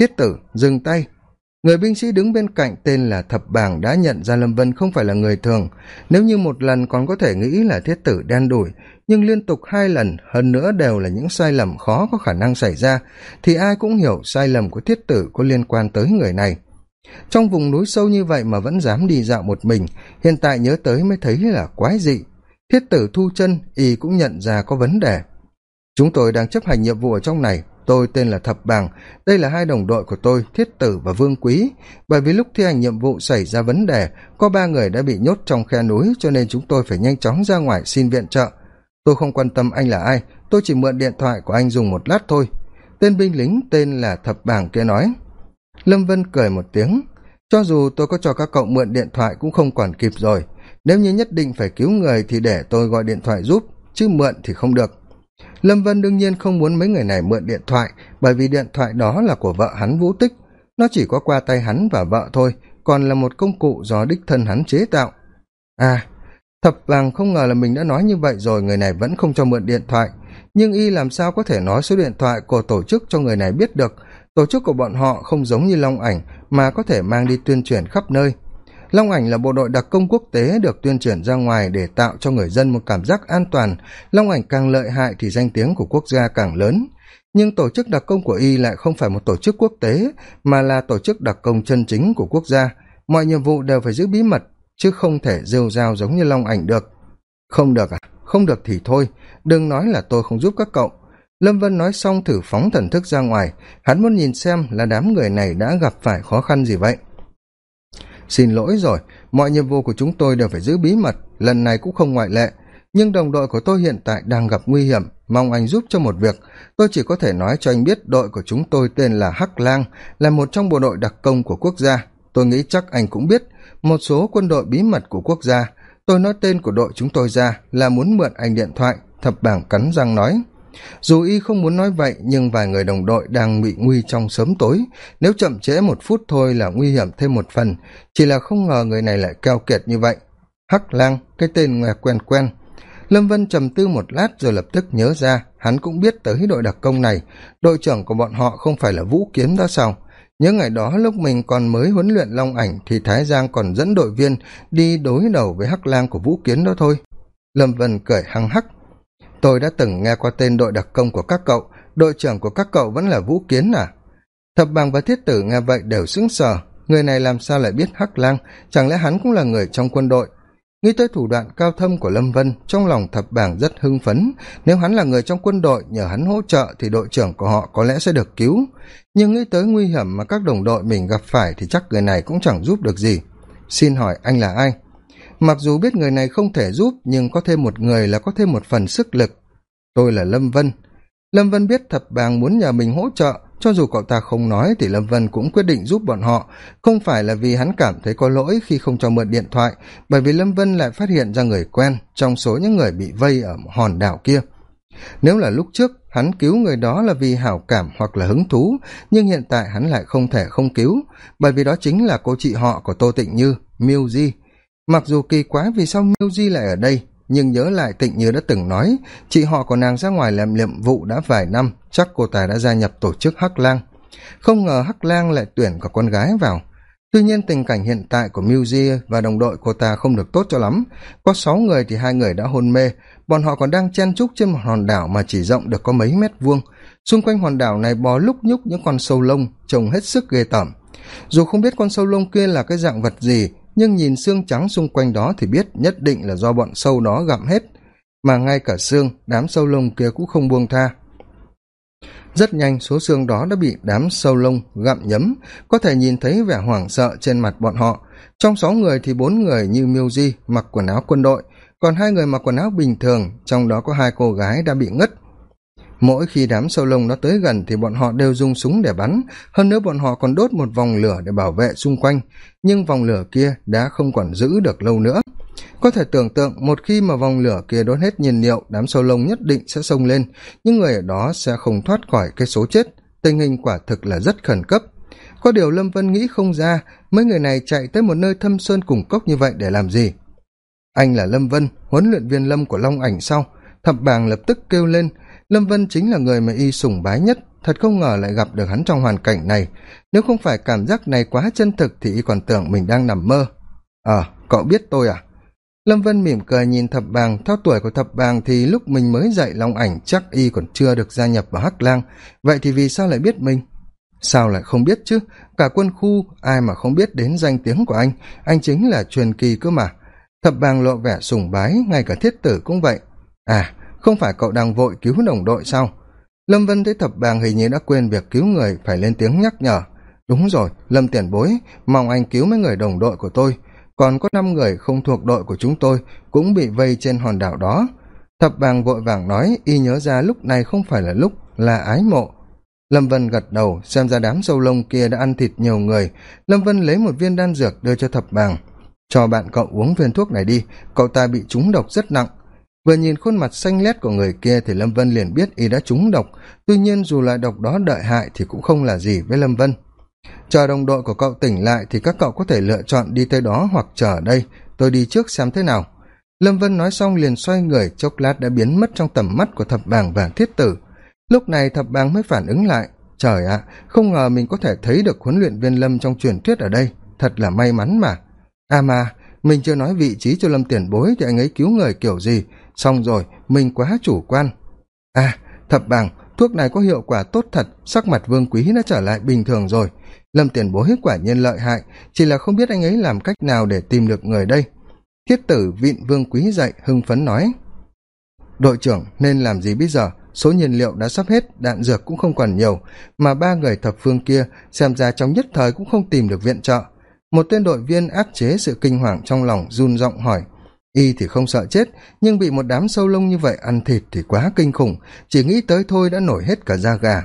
Thiết tử, dừng tay người binh sĩ đứng bên cạnh tên là thập bảng đã nhận ra lâm vân không phải là người thường. Nếu như một lần còn có thể nghĩ là thiết tử đen đủi, nhưng liên tục hai lần, hơn nữa đều là những sai lầm khó có khả năng xảy ra, thì ai cũng hiểu sai lầm của thiết tử có liên quan tới người này. Trong vùng núi sâu như vậy mà vẫn dám đi dạo một mình, hiện tại nhớ tới mới thấy là quái dị. Thiết tử thu chân, y cũng nhận ra có vấn đề. Chúng tôi đang chấp hành nhiệm vụ ở trong này tôi tên là thập bàng. Đây là hai đồng đội của tôi, thiết tử và vương quý. Bởi vì lúc thi hành nhiệm vụ xảy ra vấn đề, có ba người đã bị nhốt trong khe núi, cho nên chúng tôi phải nhanh chóng ra ngoài xin viện trợ. Tôi không quan tâm anh là ai, tôi chỉ mượn điện thoại của anh dùng một lát thôi. Tên binh lính tên là thập bàng kia nói. Lâm vân cười một tiếng. Cho dù tôi có cho các cậu mượn điện thoại cũng không còn kịp rồi. Nếu như nhất định phải cứu người thì để tôi gọi điện thoại giúp, chứ mượn thì không được lâm vân đương nhiên không muốn mấy người này mượn điện thoại, bởi vì điện thoại đó là của vợ hắn vũ tích. Nó chỉ có qua tay hắn và vợ thôi, còn là một công cụ do đích thân hắn chế tạo. À thập vàng không ngờ là mình đã nói như vậy rồi, người này vẫn không cho mượn điện thoại. Nhưng y làm sao có thể nói số điện thoại của tổ chức cho người này biết được? Tổ chức của bọn họ không giống như long ảnh, mà có thể mang đi tuyên truyền khắp nơi long ảnh là bộ đội đặc công quốc tế được tuyên truyền ra ngoài để tạo cho người dân một cảm giác an toàn. Long ảnh càng lợi hại thì danh tiếng của quốc gia càng lớn. Nhưng tổ chức đặc công của y lại không phải một tổ chức quốc tế, mà là tổ chức đặc công chân chính của quốc gia. Mọi nhiệm vụ đều phải giữ bí mật, chứ không thể rêu rao giống như long ảnh được. Không được à? Không được thì thôi. Đừng nói là tôi không giúp các cậu. Lâm vân nói xong thử phóng thần thức ra ngoài. Hắn muốn nhìn xem là đám người này đã gặp phải khó khăn gì vậy xin lỗi rồi, mọi nhiệm vụ của chúng tôi đều phải giữ bí mật, lần này cũng không ngoại lệ. Nhưng đồng đội của tôi hiện tại đang gặp nguy hiểm, mong anh giúp cho một việc. Tôi chỉ có thể nói cho anh biết đội của chúng tôi tên là hắc lang, là một trong bộ đội đặc công của quốc gia. Tôi nghĩ chắc anh cũng biết, một số quân đội bí mật của quốc gia. Tôi nói tên của đội chúng tôi ra là muốn mượn anh điện thoại, thập bảng cắn răng nói dù y không muốn nói vậy, nhưng vài người đồng đội đang bị nguy trong sớm tối. Nếu chậm trễ một phút thôi là nguy hiểm thêm một phần. Chỉ là không ngờ người này lại keo kiệt như vậy. Hắc lang, cái tên nghe quen quen. Lâm vân trầm tư một lát rồi lập tức nhớ ra, hắn cũng biết tới đội đặc công này. Đội trưởng của bọn họ không phải là vũ kiến đó sao? Nhớ ngày đó lúc mình còn mới huấn luyện long ảnh thì thái giang còn dẫn đội viên đi đối đầu với hắc lang của vũ kiến đó thôi. Lâm vân cười hăng hắc tôi đã từng nghe qua tên đội đặc công của các cậu, đội trưởng của các cậu vẫn là vũ kiến à? Thập bằng và thiết tử nghe vậy đều sững sờ, người này làm sao lại biết hắc lang? Chẳng lẽ hắn cũng là người trong quân đội? Nghĩ tới thủ đoạn cao thâm của lâm vân, trong lòng thập bảng rất hưng phấn. Nếu hắn là người trong quân đội, nhờ hắn hỗ trợ thì đội trưởng của họ có lẽ sẽ được cứu. Nhưng nghĩ tới nguy hiểm mà các đồng đội mình gặp phải thì chắc người này cũng chẳng giúp được gì. Xin hỏi anh là ai? Mặc dù biết người này không thể giúp, nhưng có thêm một người là có thêm một phần sức lực. Tôi là lâm vân. Lâm vân biết thập bàng muốn nhờ mình hỗ trợ, cho dù cậu ta không nói thì lâm vân cũng quyết định giúp bọn họ. Không phải là vì hắn cảm thấy có lỗi khi không cho mượn điện thoại, bởi vì lâm vân lại phát hiện ra người quen trong số những người bị vây ở hòn đảo kia. Nếu là lúc trước, hắn cứu người đó là vì hảo cảm hoặc là hứng thú, nhưng hiện tại hắn lại không thể không cứu, bởi vì đó chính là cô chị họ của tô tịnh như, miêu di mặc dù kỳ quá vì sao miêu di lại ở đây, nhưng nhớ lại tịnh như đã từng nói, chị họ của nàng ra ngoài làm nhiệm vụ đã vài năm, chắc cô ta đã gia nhập tổ chức hắc lang. Không ngờ hắc lang lại tuyển cả con gái vào. Tuy nhiên tình cảnh hiện tại của Muji và đồng đội cô ta không được tốt cho lắm. Có sáu người thì hai người đã hôn mê. Bọn họ còn đang chen chúc trên một hòn đảo mà chỉ rộng được có mấy mét vuông. Xung quanh hòn đảo này bò lúc nhúc những con sâu lông, trông hết sức ghê tởm. Dù không biết con sâu lông kia là cái dạng vật gì nhưng nhìn xương trắng xung quanh đó thì biết nhất định là do bọn sâu đó gặm hết, mà ngay cả xương, đám sâu lông kia cũng không buông tha. Rất nhanh, số xương đó đã bị đám sâu lông gặm nhấm. Có thể nhìn thấy vẻ hoảng sợ trên mặt bọn họ. Trong sáu người thì bốn người như miêu di mặc quần áo quân đội, còn hai người mặc quần áo bình thường, trong đó có hai cô gái đã bị ngất mỗi khi đám sâu lông nó tới gần thì bọn họ đều dùng súng để bắn. Hơn nữa bọn họ còn đốt một vòng lửa để bảo vệ xung quanh. Nhưng vòng lửa kia đã không còn giữ được lâu nữa. Có thể tưởng tượng, một khi mà vòng lửa kia đốt hết nhiên liệu, đám sâu lông nhất định sẽ xông lên. Nhưng người ở đó sẽ không thoát khỏi cái số chết. Tình hình quả thực là rất khẩn cấp. Có điều lâm vân nghĩ không ra, mấy người này chạy tới một nơi thâm sơn cùng cốc như vậy để làm gì? Anh là lâm vân, huấn luyện viên lâm của long ảnh sau. Thập bàng lập tức kêu lên lâm vân chính là người mà y sùng bái nhất, thật không ngờ lại gặp được hắn trong hoàn cảnh này. Nếu không phải cảm giác này quá chân thực thì y còn tưởng mình đang nằm mơ. Ờ cậu biết tôi à? Lâm vân mỉm cười nhìn thập bàng. Theo tuổi của thập bàng thì lúc mình mới dạy long ảnh chắc y còn chưa được gia nhập vào hắc lang. Vậy thì vì sao lại biết mình? Sao lại không biết chứ? Cả quân khu, ai mà không biết đến danh tiếng của anh? Anh chính là truyền kỳ cơ mà. Thập bàng lộ vẻ sùng bái, ngay cả thiết tử cũng vậy. À không phải cậu đang vội cứu đồng đội sao? Lâm vân thấy thập bàng hình như đã quên việc cứu người phải lên tiếng nhắc nhở. Đúng rồi, lâm tiền bối, mong anh cứu mấy người đồng đội của tôi. Còn có năm người không thuộc đội của chúng tôi cũng bị vây trên hòn đảo đó. Thập bàng vội vàng nói, y nhớ ra lúc này không phải là lúc, là ái mộ. Lâm vân gật đầu, xem ra đám sâu lông kia đã ăn thịt nhiều người. Lâm vân lấy một viên đan dược đưa cho thập bàng. Cho bạn cậu uống viên thuốc này đi, cậu ta bị trúng độc rất nặng vừa nhìn khuôn mặt xanh lét của người kia thì lâm vân liền biết y đã trúng độc. Tuy nhiên dù loại độc đó đợi hại thì cũng không là gì với lâm vân. Chờ đồng đội của cậu tỉnh lại thì các cậu có thể lựa chọn đi tới đó hoặc chờ ở đây. Tôi đi trước xem thế nào. Lâm vân nói xong liền xoay người, chốc lát đã biến mất trong tầm mắt của thập bàng và thiết tử. Lúc này thập bàng mới phản ứng lại. Trời ạ, không ngờ mình có thể thấy được huấn luyện viên lâm trong truyền thuyết ở đây. Thật là may mắn mà. À mà, mình chưa nói vị trí cho lâm tiền bối thì anh ấy cứu người kiểu gì? Xong rồi, mình quá chủ quan. À thập bảng, thuốc này có hiệu quả tốt thật, sắc mặt vương quý đã trở lại bình thường rồi. Lâm tiền bối quả nhiên lợi hại, chỉ là không biết anh ấy làm cách nào để tìm được người đây. Thiết tử vịn vương quý dậy, hưng phấn nói. Đội trưởng, nên làm gì bây giờ? Số nhiên liệu đã sắp hết, đạn dược cũng không còn nhiều, mà ba người thập phương kia xem ra trong nhất thời cũng không tìm được viện trợ. Một tên đội viên áp chế sự kinh hoàng trong lòng, run giọng hỏi y thì không sợ chết, nhưng bị một đám sâu lông như vậy ăn thịt thì quá kinh khủng, chỉ nghĩ tới thôi đã nổi hết cả da gà.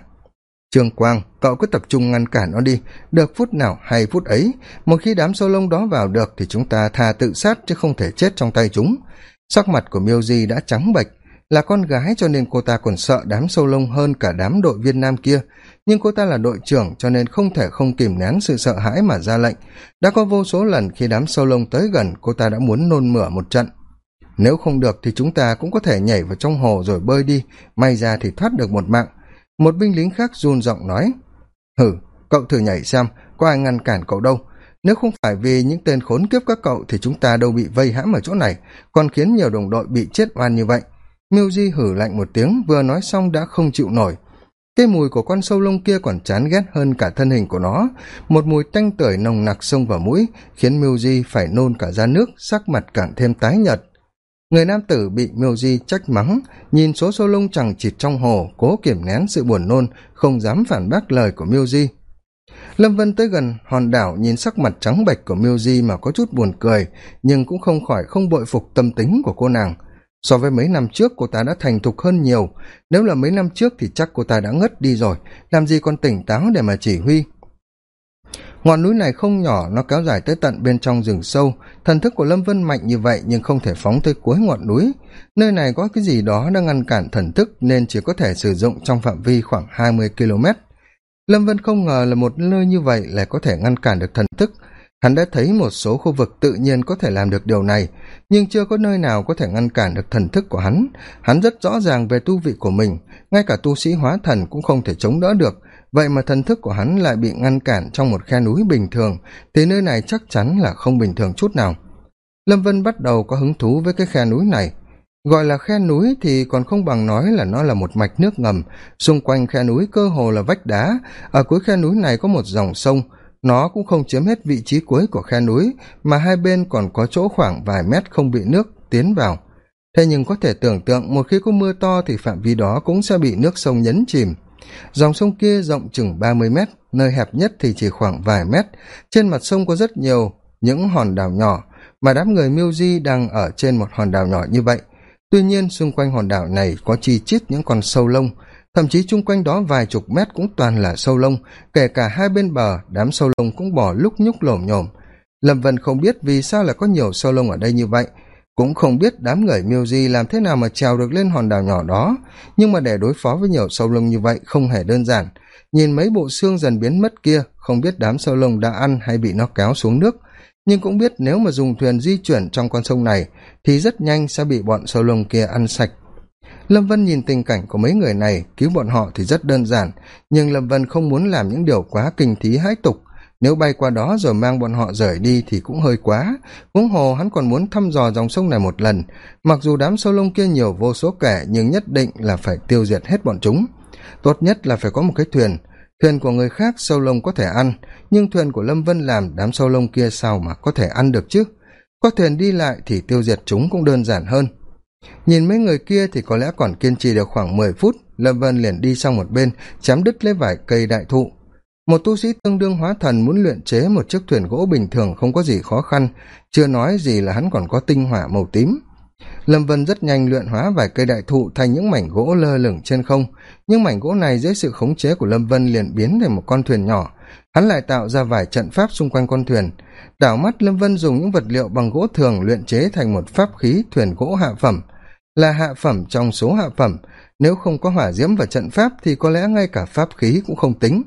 Trương quang, cậu cứ tập trung ngăn cản nó đi, được phút nào hay phút ấy, một khi đám sâu lông đó vào được thì chúng ta thà tự sát chứ không thể chết trong tay chúng. Sắc mặt của miêu di đã trắng bệch là con gái cho nên cô ta còn sợ đám sâu lông hơn cả đám đội viên nam kia. Nhưng cô ta là đội trưởng, cho nên không thể không kìm nén sự sợ hãi mà ra lệnh. Đã có vô số lần khi đám sâu lông tới gần, cô ta đã muốn nôn mửa một trận. Nếu không được thì chúng ta cũng có thể nhảy vào trong hồ rồi bơi đi. May ra thì thoát được một mạng. Một binh lính khác run giọng nói, hử, cậu thử nhảy xem, có ai ngăn cản cậu đâu. Nếu không phải vì những tên khốn kiếp các cậu thì chúng ta đâu bị vây hãm ở chỗ này, còn khiến nhiều đồng đội bị chết oan như vậy miêu di hử lạnh một tiếng, vừa nói xong đã không chịu nổi. Cái mùi của con sâu lông kia còn chán ghét hơn cả thân hình của nó. Một mùi tanh tưởi nồng nặc xông vào mũi, khiến miêu di phải nôn cả ra nước, sắc mặt càng thêm tái nhợt. Người nam tử bị miêu di trách mắng, nhìn số sâu lông chẳng chịt trong hồ, cố kiểm nén sự buồn nôn, không dám phản bác lời của miêu di. Lâm vân tới gần, hòn đảo nhìn sắc mặt trắng bệch của miêu di mà có chút buồn cười, nhưng cũng không khỏi không bội phục tâm tính của cô nàng so với mấy năm trước, cô ta đã thành thục hơn nhiều. Nếu là mấy năm trước thì chắc cô ta đã ngất đi rồi. Làm gì còn tỉnh táo để mà chỉ huy? Ngọn núi này không nhỏ, nó kéo dài tới tận bên trong rừng sâu. Thần thức của lâm vân mạnh như vậy nhưng không thể phóng tới cuối ngọn núi. Nơi này có cái gì đó đang ngăn cản thần thức nên chỉ có thể sử dụng trong phạm vi khoảng hai mươi km lâm vân không ngờ là một nơi như vậy lại có thể ngăn cản được thần thức hắn đã thấy một số khu vực tự nhiên có thể làm được điều này, nhưng chưa có nơi nào có thể ngăn cản được thần thức của hắn. Hắn rất rõ ràng về tu vị của mình, ngay cả tu sĩ hóa thần cũng không thể chống đỡ được. Vậy mà thần thức của hắn lại bị ngăn cản trong một khe núi bình thường, thì nơi này chắc chắn là không bình thường chút nào. Lâm vân bắt đầu có hứng thú với cái khe núi này. Gọi là khe núi thì còn không bằng nói là nó là một mạch nước ngầm. Xung quanh khe núi cơ hồ là vách đá. Ở cuối khe núi này có một dòng sông nó cũng không chiếm hết vị trí cuối của khe núi, mà hai bên còn có chỗ khoảng vài mét không bị nước tiến vào. Thế nhưng có thể tưởng tượng một khi có mưa to thì phạm vi đó cũng sẽ bị nước sông nhấn chìm. Dòng sông kia rộng chừng ba mươi mét, nơi hẹp nhất thì chỉ khoảng vài mét. Trên mặt sông có rất nhiều những hòn đảo nhỏ, mà đám người miêu di đang ở trên một hòn đảo nhỏ như vậy. Tuy nhiên, xung quanh hòn đảo này có chi chít những con sâu lông thậm chí chung quanh đó vài chục mét cũng toàn là sâu lông, kể cả hai bên bờ, đám sâu lông cũng bỏ lúc nhúc lổm nhổm lâm vân không biết vì sao lại có nhiều sâu lông ở đây như vậy. Cũng không biết đám người miêu di làm thế nào mà trèo được lên hòn đảo nhỏ đó. Nhưng mà để đối phó với nhiều sâu lông như vậy không hề đơn giản. Nhìn mấy bộ xương dần biến mất kia, không biết đám sâu lông đã ăn hay bị nó kéo xuống nước. Nhưng cũng biết nếu mà dùng thuyền di chuyển trong con sông này, thì rất nhanh sẽ bị bọn sâu lông kia ăn sạch lâm vân nhìn tình cảnh của mấy người này, cứu bọn họ thì rất đơn giản. Nhưng lâm vân không muốn làm những điều quá kinh thí hãi tục. Nếu bay qua đó rồi mang bọn họ rời đi thì cũng hơi quá. Huống hồ hắn còn muốn thăm dò dòng sông này một lần. Mặc dù đám sâu lông kia nhiều vô số kẻ, nhưng nhất định là phải tiêu diệt hết bọn chúng. Tốt nhất là phải có một cái thuyền. Thuyền của người khác sâu lông có thể ăn, nhưng thuyền của lâm vân làm đám sâu lông kia sao mà có thể ăn được chứ? Có thuyền đi lại thì tiêu diệt chúng cũng đơn giản hơn nhìn mấy người kia thì có lẽ còn kiên trì được khoảng mười phút, lâm vân liền đi sang một bên chém đứt lấy vải cây đại thụ. Một tu sĩ tương đương hóa thần muốn luyện chế một chiếc thuyền gỗ bình thường không có gì khó khăn, chưa nói gì là hắn còn có tinh hỏa màu tím. Lâm vân rất nhanh luyện hóa vài cây đại thụ thành những mảnh gỗ lơ lửng trên không. Nhưng mảnh gỗ này dưới sự khống chế của lâm vân liền biến thành một con thuyền nhỏ. Hắn lại tạo ra vài trận pháp xung quanh con thuyền. Đảo mắt, lâm vân dùng những vật liệu bằng gỗ thường luyện chế thành một pháp khí thuyền gỗ hạ phẩm là hạ phẩm trong số hạ phẩm. Nếu không có hỏa diễm và trận pháp thì có lẽ ngay cả pháp khí cũng không tính.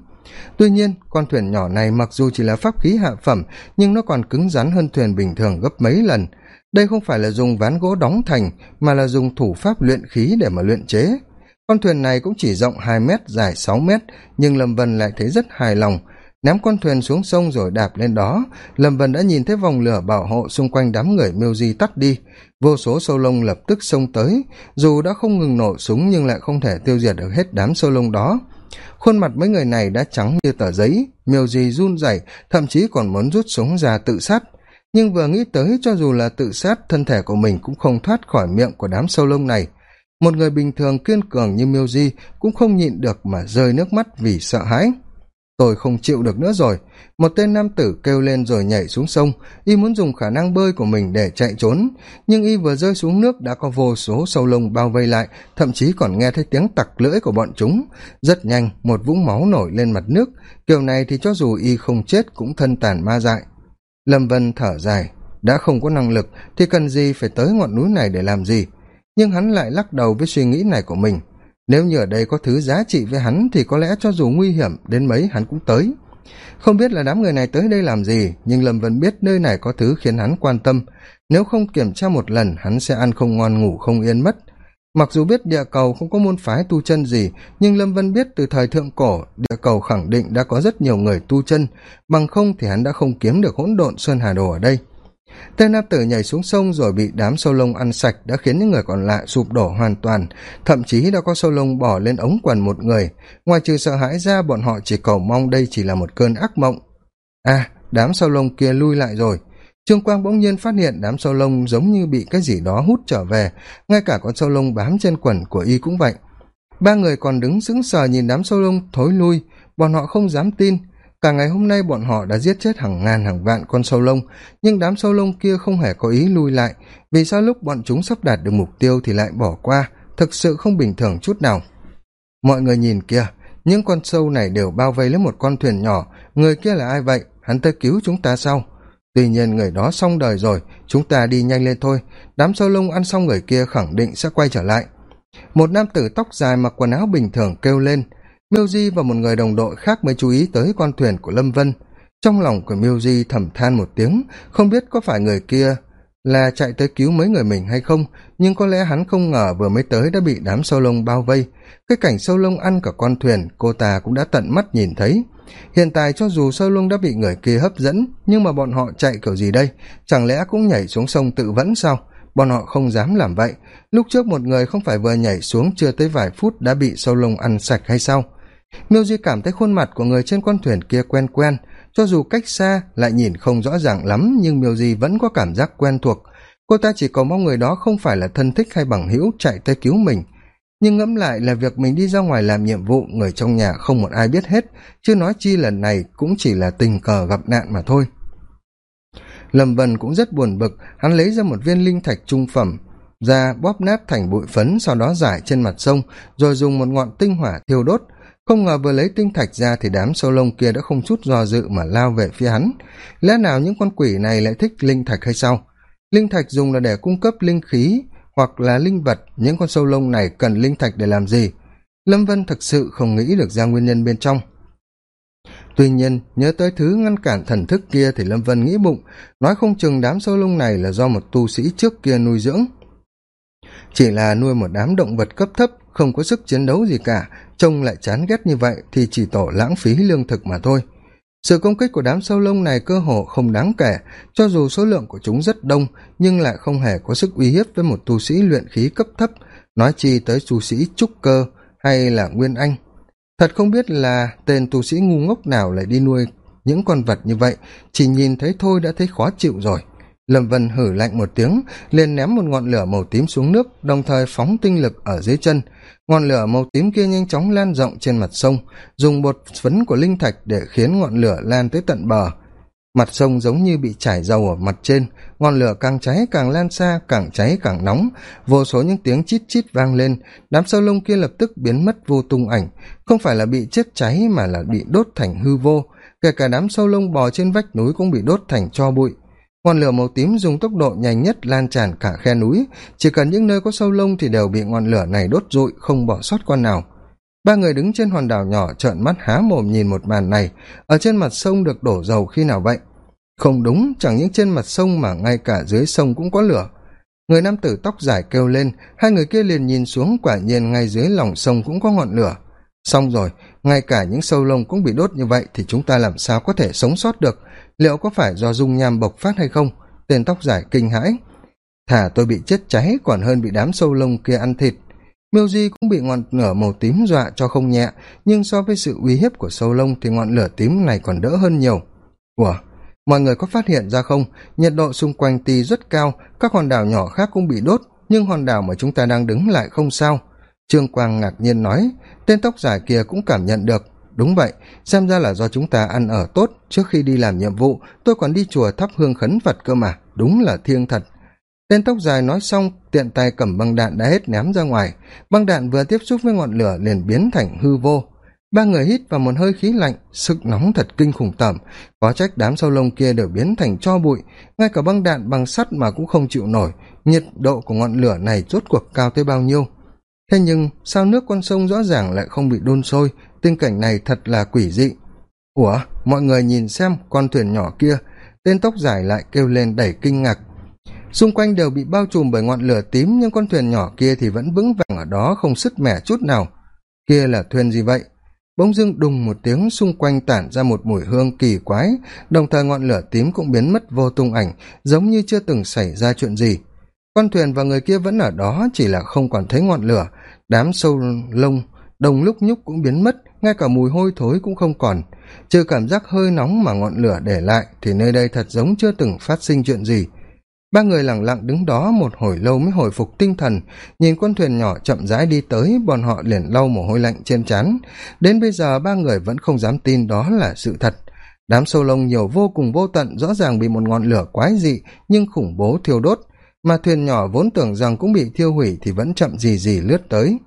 Tuy nhiên, con thuyền nhỏ này mặc dù chỉ là pháp khí hạ phẩm, nhưng nó còn cứng rắn hơn thuyền bình thường gấp mấy lần. Đây không phải là dùng ván gỗ đóng thành, mà là dùng thủ pháp luyện khí để mà luyện chế. Con thuyền này cũng chỉ rộng hai mét, dài sáu mét, nhưng lâm vân lại thấy rất hài lòng. Ném con thuyền xuống sông rồi đạp lên đó. Lâm vân đã nhìn thấy vòng lửa bảo hộ xung quanh đám người miêu di tắt đi vô số sâu lông lập tức xông tới. Dù đã không ngừng nổ súng nhưng lại không thể tiêu diệt được hết đám sâu lông đó. Khuôn mặt mấy người này đã trắng như tờ giấy miều gì run rẩy, thậm chí còn muốn rút súng ra tự sát. Nhưng vừa nghĩ tới, cho dù là tự sát, thân thể của mình cũng không thoát khỏi miệng của đám sâu lông này. Một người bình thường kiên cường như miêu di cũng không nhịn được mà rơi nước mắt vì sợ hãi tôi không chịu được nữa rồi. Một tên nam tử kêu lên rồi nhảy xuống sông. Y muốn dùng khả năng bơi của mình để chạy trốn. Nhưng y vừa rơi xuống nước đã có vô số sâu lông bao vây lại, thậm chí còn nghe thấy tiếng tặc lưỡi của bọn chúng. Rất nhanh, một vũng máu nổi lên mặt nước. Kiểu này thì cho dù y không chết cũng thân tàn ma dại. Lâm vân thở dài. Đã không có năng lực thì cần gì phải tới ngọn núi này để làm gì? Nhưng hắn lại lắc đầu với suy nghĩ này của mình nếu như ở đây có thứ giá trị với hắn thì có lẽ cho dù nguy hiểm, đến mấy hắn cũng tới. Không biết là đám người này tới đây làm gì, nhưng lâm vẫn biết nơi này có thứ khiến hắn quan tâm. Nếu không kiểm tra một lần, hắn sẽ ăn không ngon, ngủ không yên mất. Mặc dù biết địa cầu không có môn phái tu chân gì, nhưng lâm vân biết từ thời thượng cổ, địa cầu khẳng định đã có rất nhiều người tu chân. Bằng không thì hắn đã không kiếm được hỗn độn sơn hà đồ ở đây tên nam tử nhảy xuống sông rồi bị đám sâu lông ăn sạch đã khiến những người còn lại sụp đổ hoàn toàn. Thậm chí đã có sâu lông bỏ lên ống quần một người. Ngoài trừ sợ hãi ra, bọn họ chỉ cầu mong đây chỉ là một cơn ác mộng. À đám sâu lông kia lui lại rồi. Trương quang bỗng nhiên phát hiện đám sâu lông giống như bị cái gì đó hút trở về. Ngay cả con sâu lông bám trên quần của y cũng vậy. Ba người còn đứng sững sờ nhìn đám sâu lông thối lui. Bọn họ không dám tin cả ngày hôm nay bọn họ đã giết chết hàng ngàn hàng vạn con sâu lông, nhưng đám sâu lông kia không hề có ý lui lại. Vì sao lúc bọn chúng sắp đạt được mục tiêu thì lại bỏ qua? Thực sự không bình thường chút nào. Mọi người nhìn kia những con sâu này đều bao vây lấy một con thuyền nhỏ. Người kia là ai vậy? Hắn tới cứu chúng ta sau tuy nhiên người đó xong đời rồi, chúng ta đi nhanh lên thôi. Đám sâu lông ăn xong người kia khẳng định sẽ quay trở lại. Một nam tử tóc dài mặc quần áo bình thường kêu lên miêu di và một người đồng đội khác mới chú ý tới con thuyền của lâm vân. Trong lòng của miêu di thầm than một tiếng, không biết có phải người kia là chạy tới cứu mấy người mình hay không, nhưng có lẽ hắn không ngờ vừa mới tới đã bị đám sâu lông bao vây. Cái cảnh sâu lông ăn cả con thuyền, cô ta cũng đã tận mắt nhìn thấy. Hiện tại cho dù sâu lông đã bị người kia hấp dẫn, nhưng mà bọn họ chạy kiểu gì đây? Chẳng lẽ cũng nhảy xuống sông tự vẫn sao? Bọn họ không dám làm vậy. Lúc trước một người không phải vừa nhảy xuống chưa tới vài phút đã bị sâu lông ăn sạch hay sao? Miêu di cảm thấy khuôn mặt của người trên con thuyền kia quen quen, cho dù cách xa lại nhìn không rõ ràng lắm, nhưng miêu di vẫn có cảm giác quen thuộc. Cô ta chỉ cầu mong người đó không phải là thân thích hay bằng hữu chạy tới cứu mình. Nhưng ngẫm lại là việc mình đi ra ngoài làm nhiệm vụ, người trong nhà không một ai biết hết, chứ nói chi lần này cũng chỉ là tình cờ gặp nạn mà thôi. Lâm vân cũng rất buồn bực, hắn lấy ra một viên linh thạch trung phẩm, ra bóp nát thành bụi phấn, sau đó giải trên mặt sông, rồi dùng một ngọn tinh hỏa thiêu đốt không ngờ vừa lấy tinh thạch ra thì đám sâu lông kia đã không chút do dự mà lao về phía hắn. Lẽ nào những con quỷ này lại thích linh thạch hay sao? Linh thạch dùng là để cung cấp linh khí hoặc là linh vật. Những con sâu lông này cần linh thạch để làm gì? Lâm vân thực sự không nghĩ được ra nguyên nhân bên trong. Tuy nhiên, nhớ tới thứ ngăn cản thần thức kia thì lâm vân nghĩ bụng, nói không chừng đám sâu lông này là do một tu sĩ trước kia nuôi dưỡng. Chỉ là nuôi một đám động vật cấp thấp không có sức chiến đấu gì cả, trông lại chán ghét như vậy thì chỉ tổ lãng phí lương thực mà thôi. Sự công kích của đám sâu lông này cơ hồ không đáng kể, cho dù số lượng của chúng rất đông, nhưng lại không hề có sức uy hiếp với một tu sĩ luyện khí cấp thấp, nói chi tới tu sĩ trúc cơ hay là nguyên anh. Thật không biết là tên tu sĩ ngu ngốc nào lại đi nuôi những con vật như vậy, chỉ nhìn thấy thôi đã thấy khó chịu rồi lâm vân hử lạnh một tiếng, liền ném một ngọn lửa màu tím xuống nước, đồng thời phóng tinh lực ở dưới chân. Ngọn lửa màu tím kia nhanh chóng lan rộng trên mặt sông, dùng bột phấn của linh thạch để khiến ngọn lửa lan tới tận bờ. Mặt sông giống như bị trải dầu ở mặt trên, ngọn lửa càng cháy càng lan xa, càng cháy càng nóng. Vô số những tiếng chít chít vang lên, đám sâu lông kia lập tức biến mất vô tung ảnh. Không phải là bị chết cháy mà là bị đốt thành hư vô. Kể cả đám sâu lông bò trên vách núi cũng bị đốt thành cho bụi ngọn lửa màu tím dùng tốc độ nhanh nhất lan tràn cả khe núi. Chỉ cần những nơi có sâu lông thì đều bị ngọn lửa này đốt rụi, không bỏ sót con nào. Ba người đứng trên hòn đảo nhỏ trợn mắt há mồm nhìn một màn này. Ở trên mặt sông được đổ dầu khi nào vậy? Không đúng, chẳng những trên mặt sông mà ngay cả dưới sông cũng có lửa. Người nam tử tóc dài kêu lên, hai người kia liền nhìn xuống, quả nhiên ngay dưới lòng sông cũng có ngọn lửa. Xong rồi, ngay cả những sâu lông cũng bị đốt như vậy thì chúng ta làm sao có thể sống sót được? Liệu có phải do dung nham bộc phát hay không? Tên tóc dài kinh hãi. Thả tôi bị chết cháy, còn hơn bị đám sâu lông kia ăn thịt. Miêu di cũng bị ngọn lửa màu tím dọa cho không nhẹ, nhưng so với sự uy hiếp của sâu lông thì ngọn lửa tím này còn đỡ hơn nhiều. Ủa, mọi người có phát hiện ra không? Nhiệt độ xung quanh ti rất cao, các hòn đảo nhỏ khác cũng bị đốt, nhưng hòn đảo mà chúng ta đang đứng lại không sao. Trương quang ngạc nhiên nói, tên tóc dài kia cũng cảm nhận được đúng vậy, xem ra là do chúng ta ăn ở tốt trước khi đi làm nhiệm vụ, tôi còn đi chùa thắp hương khấn phật cơ mà, đúng là thiêng thật. Tên tóc dài nói xong, tiện tay cầm băng đạn đã hết ném ra ngoài. Băng đạn vừa tiếp xúc với ngọn lửa liền biến thành hư vô. Ba người hít vào một hơi khí lạnh, sức nóng thật kinh khủng tởm. Có trách đám sâu lông kia đều biến thành cho bụi. Ngay cả băng đạn bằng sắt mà cũng không chịu nổi. Nhiệt độ của ngọn lửa này rốt cuộc cao tới bao nhiêu? Thế nhưng, sao nước con sông rõ ràng lại không bị đun sôi? Tình cảnh này thật là quỷ dị. Ủa, mọi người nhìn xem con thuyền nhỏ kia. Tên tóc dài lại kêu lên đẩy kinh ngạc. Xung quanh đều bị bao trùm bởi ngọn lửa tím, nhưng con thuyền nhỏ kia thì vẫn vững vàng ở đó không sứt mẻ chút nào. Kia là thuyền gì vậy? Bỗng dưng đùng một tiếng, xung quanh tản ra một mùi hương kỳ quái. Đồng thời ngọn lửa tím cũng biến mất vô tung ảnh, giống như chưa từng xảy ra chuyện gì. Con thuyền và người kia vẫn ở đó, chỉ là không còn thấy ngọn lửa. Đám sâu lông đồng lúc nhúc cũng biến mất ngay cả mùi hôi thối cũng không còn. Trừ cảm giác hơi nóng mà ngọn lửa để lại, thì nơi đây thật giống chưa từng phát sinh chuyện gì. Ba người lẳng lặng đứng đó một hồi lâu mới hồi phục tinh thần, nhìn con thuyền nhỏ chậm rãi đi tới, bọn họ liền lau mồ hôi lạnh trên trán. Đến bây giờ ba người vẫn không dám tin đó là sự thật. Đám sâu lông nhiều vô cùng vô tận, rõ ràng bị một ngọn lửa quái dị nhưng khủng bố thiêu đốt. Mà thuyền nhỏ vốn tưởng rằng cũng bị thiêu hủy thì vẫn chậm gì gì lướt tới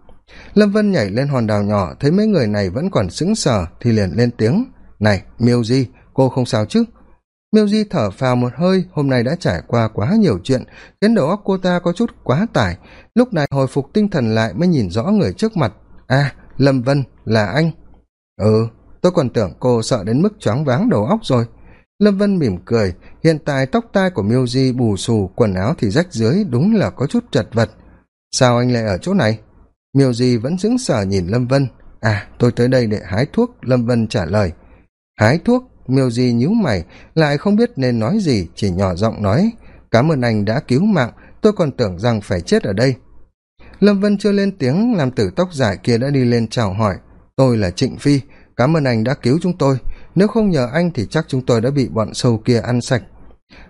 lâm vân nhảy lên hòn đảo nhỏ, thấy mấy người này vẫn còn sững sờ thì liền lên tiếng. Này, miêu di, cô không sao chứ? Miêu di thở phào một hơi, hôm nay đã trải qua quá nhiều chuyện, khiến đầu óc cô ta có chút quá tải. Lúc này hồi phục tinh thần lại mới nhìn rõ người trước mặt. À lâm vân, là anh. Ừ tôi còn tưởng cô sợ đến mức choáng váng đầu óc rồi. Lâm vân mỉm cười, hiện tại tóc tai của miêu di bù xù, quần áo thì rách dưới, đúng là có chút chật vật. Sao anh lại ở chỗ này? Miêu di vẫn sững sờ nhìn lâm vân. À tôi tới đây để hái thuốc, lâm vân trả lời. Hái thuốc? Miêu di nhíu mày, lại không biết nên nói gì, chỉ nhỏ giọng nói. Cảm ơn anh đã cứu mạng, tôi còn tưởng rằng phải chết ở đây. Lâm vân chưa lên tiếng, làm tử tóc dài kia đã đi lên chào hỏi. Tôi là trịnh phi, cảm ơn anh đã cứu chúng tôi. Nếu không nhờ anh thì chắc chúng tôi đã bị bọn sâu kia ăn sạch.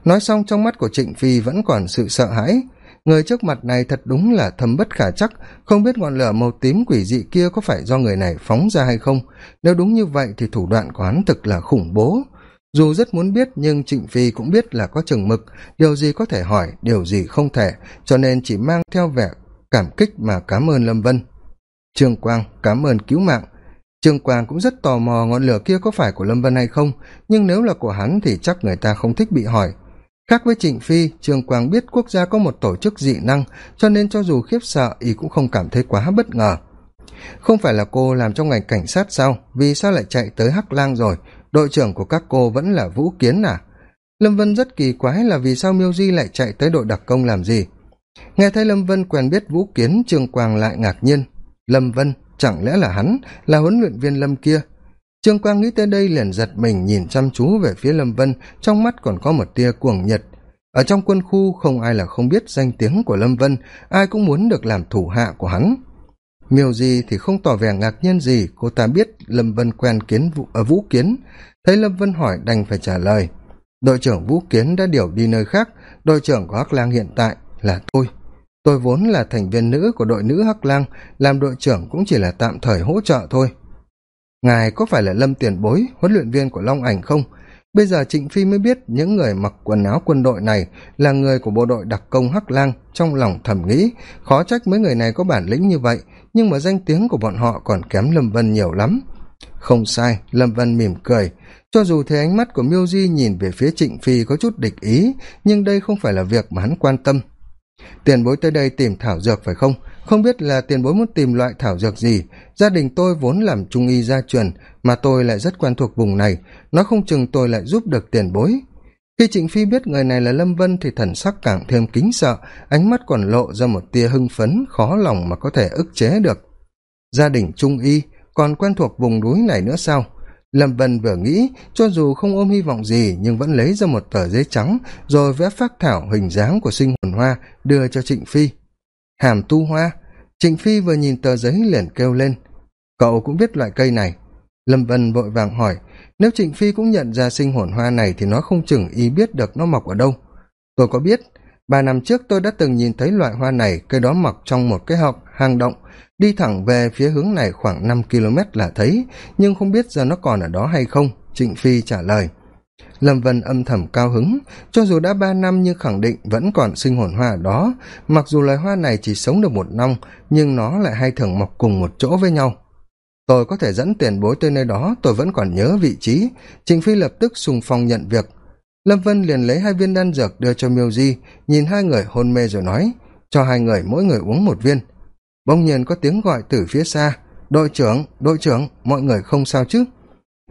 Nói xong, trong mắt của trịnh phi vẫn còn sự sợ hãi người trước mặt này thật đúng là thâm bất khả chắc, không biết ngọn lửa màu tím quỷ dị kia có phải do người này phóng ra hay không. Nếu đúng như vậy thì thủ đoạn của hắn thực là khủng bố. Dù rất muốn biết, nhưng trịnh phi cũng biết là có chừng mực. Điều gì có thể hỏi, điều gì không thể, cho nên chỉ mang theo vẻ cảm kích mà cảm ơn lâm vân. Trương quang, cảm ơn cứu mạng. Trương quang cũng rất tò mò ngọn lửa kia có phải của lâm vân hay không, nhưng nếu là của hắn thì chắc người ta không thích bị hỏi khác với trịnh phi trương quang biết quốc gia có một tổ chức dị năng, cho nên cho dù khiếp sợ, y cũng không cảm thấy quá bất ngờ. Không phải là cô làm trong ngành cảnh sát sao? Vì sao lại chạy tới hắc lang rồi? Đội trưởng của các cô vẫn là vũ kiến à? Lâm vân rất kỳ quái là vì sao miêu di lại chạy tới đội đặc công làm gì? Nghe thấy lâm vân quen biết vũ kiến trương quang lại ngạc nhiên. Lâm vân, chẳng lẽ là hắn? Là huấn luyện viên lâm kia? Trương quang nghĩ tới đây liền giật mình nhìn chăm chú về phía lâm vân trong mắt còn có một tia cuồng nhiệt. Ở trong quân khu không ai là không biết danh tiếng của lâm vân ai cũng muốn được làm thủ hạ của hắn. Miêu di thì không tỏ vẻ ngạc nhiên gì cô ta biết lâm vân quen kiến vũ, ở vũ kiến. Thấy lâm vân hỏi đành phải trả lời. Đội trưởng vũ kiến đã điều đi nơi khác đội trưởng của hắc lang hiện tại là tôi. Tôi vốn là thành viên nữ của đội nữ hắc lang làm đội trưởng cũng chỉ là tạm thời hỗ trợ thôi ngài có phải là lâm tiền bối, huấn luyện viên của long ảnh không? Bây giờ trịnh phi mới biết những người mặc quần áo quân đội này là người của bộ đội đặc công hắc lang trong lòng thầm nghĩ. Khó trách mấy người này có bản lĩnh như vậy, nhưng mà danh tiếng của bọn họ còn kém lâm vân nhiều lắm. Không sai, lâm vân mỉm cười. Cho dù thấy ánh mắt của miêu di nhìn về phía trịnh phi có chút địch ý, nhưng đây không phải là việc mà hắn quan tâm. Tiền bối tới đây tìm thảo dược phải không? Không biết là tiền bối muốn tìm loại thảo dược gì, gia đình tôi vốn làm trung y gia truyền, mà tôi lại rất quen thuộc vùng này nó không chừng tôi lại giúp được tiền bối. Khi trịnh phi biết người này là lâm vân thì thần sắc càng thêm kính sợ, ánh mắt còn lộ ra một tia hưng phấn khó lòng mà có thể ức chế được. Gia đình trung y còn quen thuộc vùng núi này nữa sao? Lâm vân vừa nghĩ, cho dù không ôm hy vọng gì nhưng vẫn lấy ra một tờ giấy trắng rồi vẽ phác thảo hình dáng của sinh hồn hoa đưa cho trịnh phi hàm tu hoa. Trịnh phi vừa nhìn tờ giấy liền kêu lên. Cậu cũng biết loại cây này. Lâm vân vội vàng hỏi, nếu trịnh phi cũng nhận ra sinh hồn hoa này thì nó không chừng y biết được nó mọc ở đâu. Tôi có biết, ba năm trước tôi đã từng nhìn thấy loại hoa này, cây đó mọc trong một cái họng, hang động, đi thẳng về phía hướng này khoảng năm km là thấy, nhưng không biết giờ nó còn ở đó hay không, trịnh phi trả lời lâm vân âm thầm cao hứng, cho dù đã ba năm nhưng khẳng định vẫn còn sinh hồn hoa ở đó. Mặc dù loài hoa này chỉ sống được một năm, nhưng nó lại hay thường mọc cùng một chỗ với nhau. Tôi có thể dẫn tiền bối tới nơi đó, tôi vẫn còn nhớ vị trí. Trịnh phi lập tức sùng phong nhận việc. Lâm vân liền lấy hai viên đan dược đưa cho miêu di, nhìn hai người hôn mê rồi nói, cho hai người mỗi người uống một viên. Bỗng nhiên có tiếng gọi từ phía xa, đội trưởng đội trưởng, mọi người không sao chứ?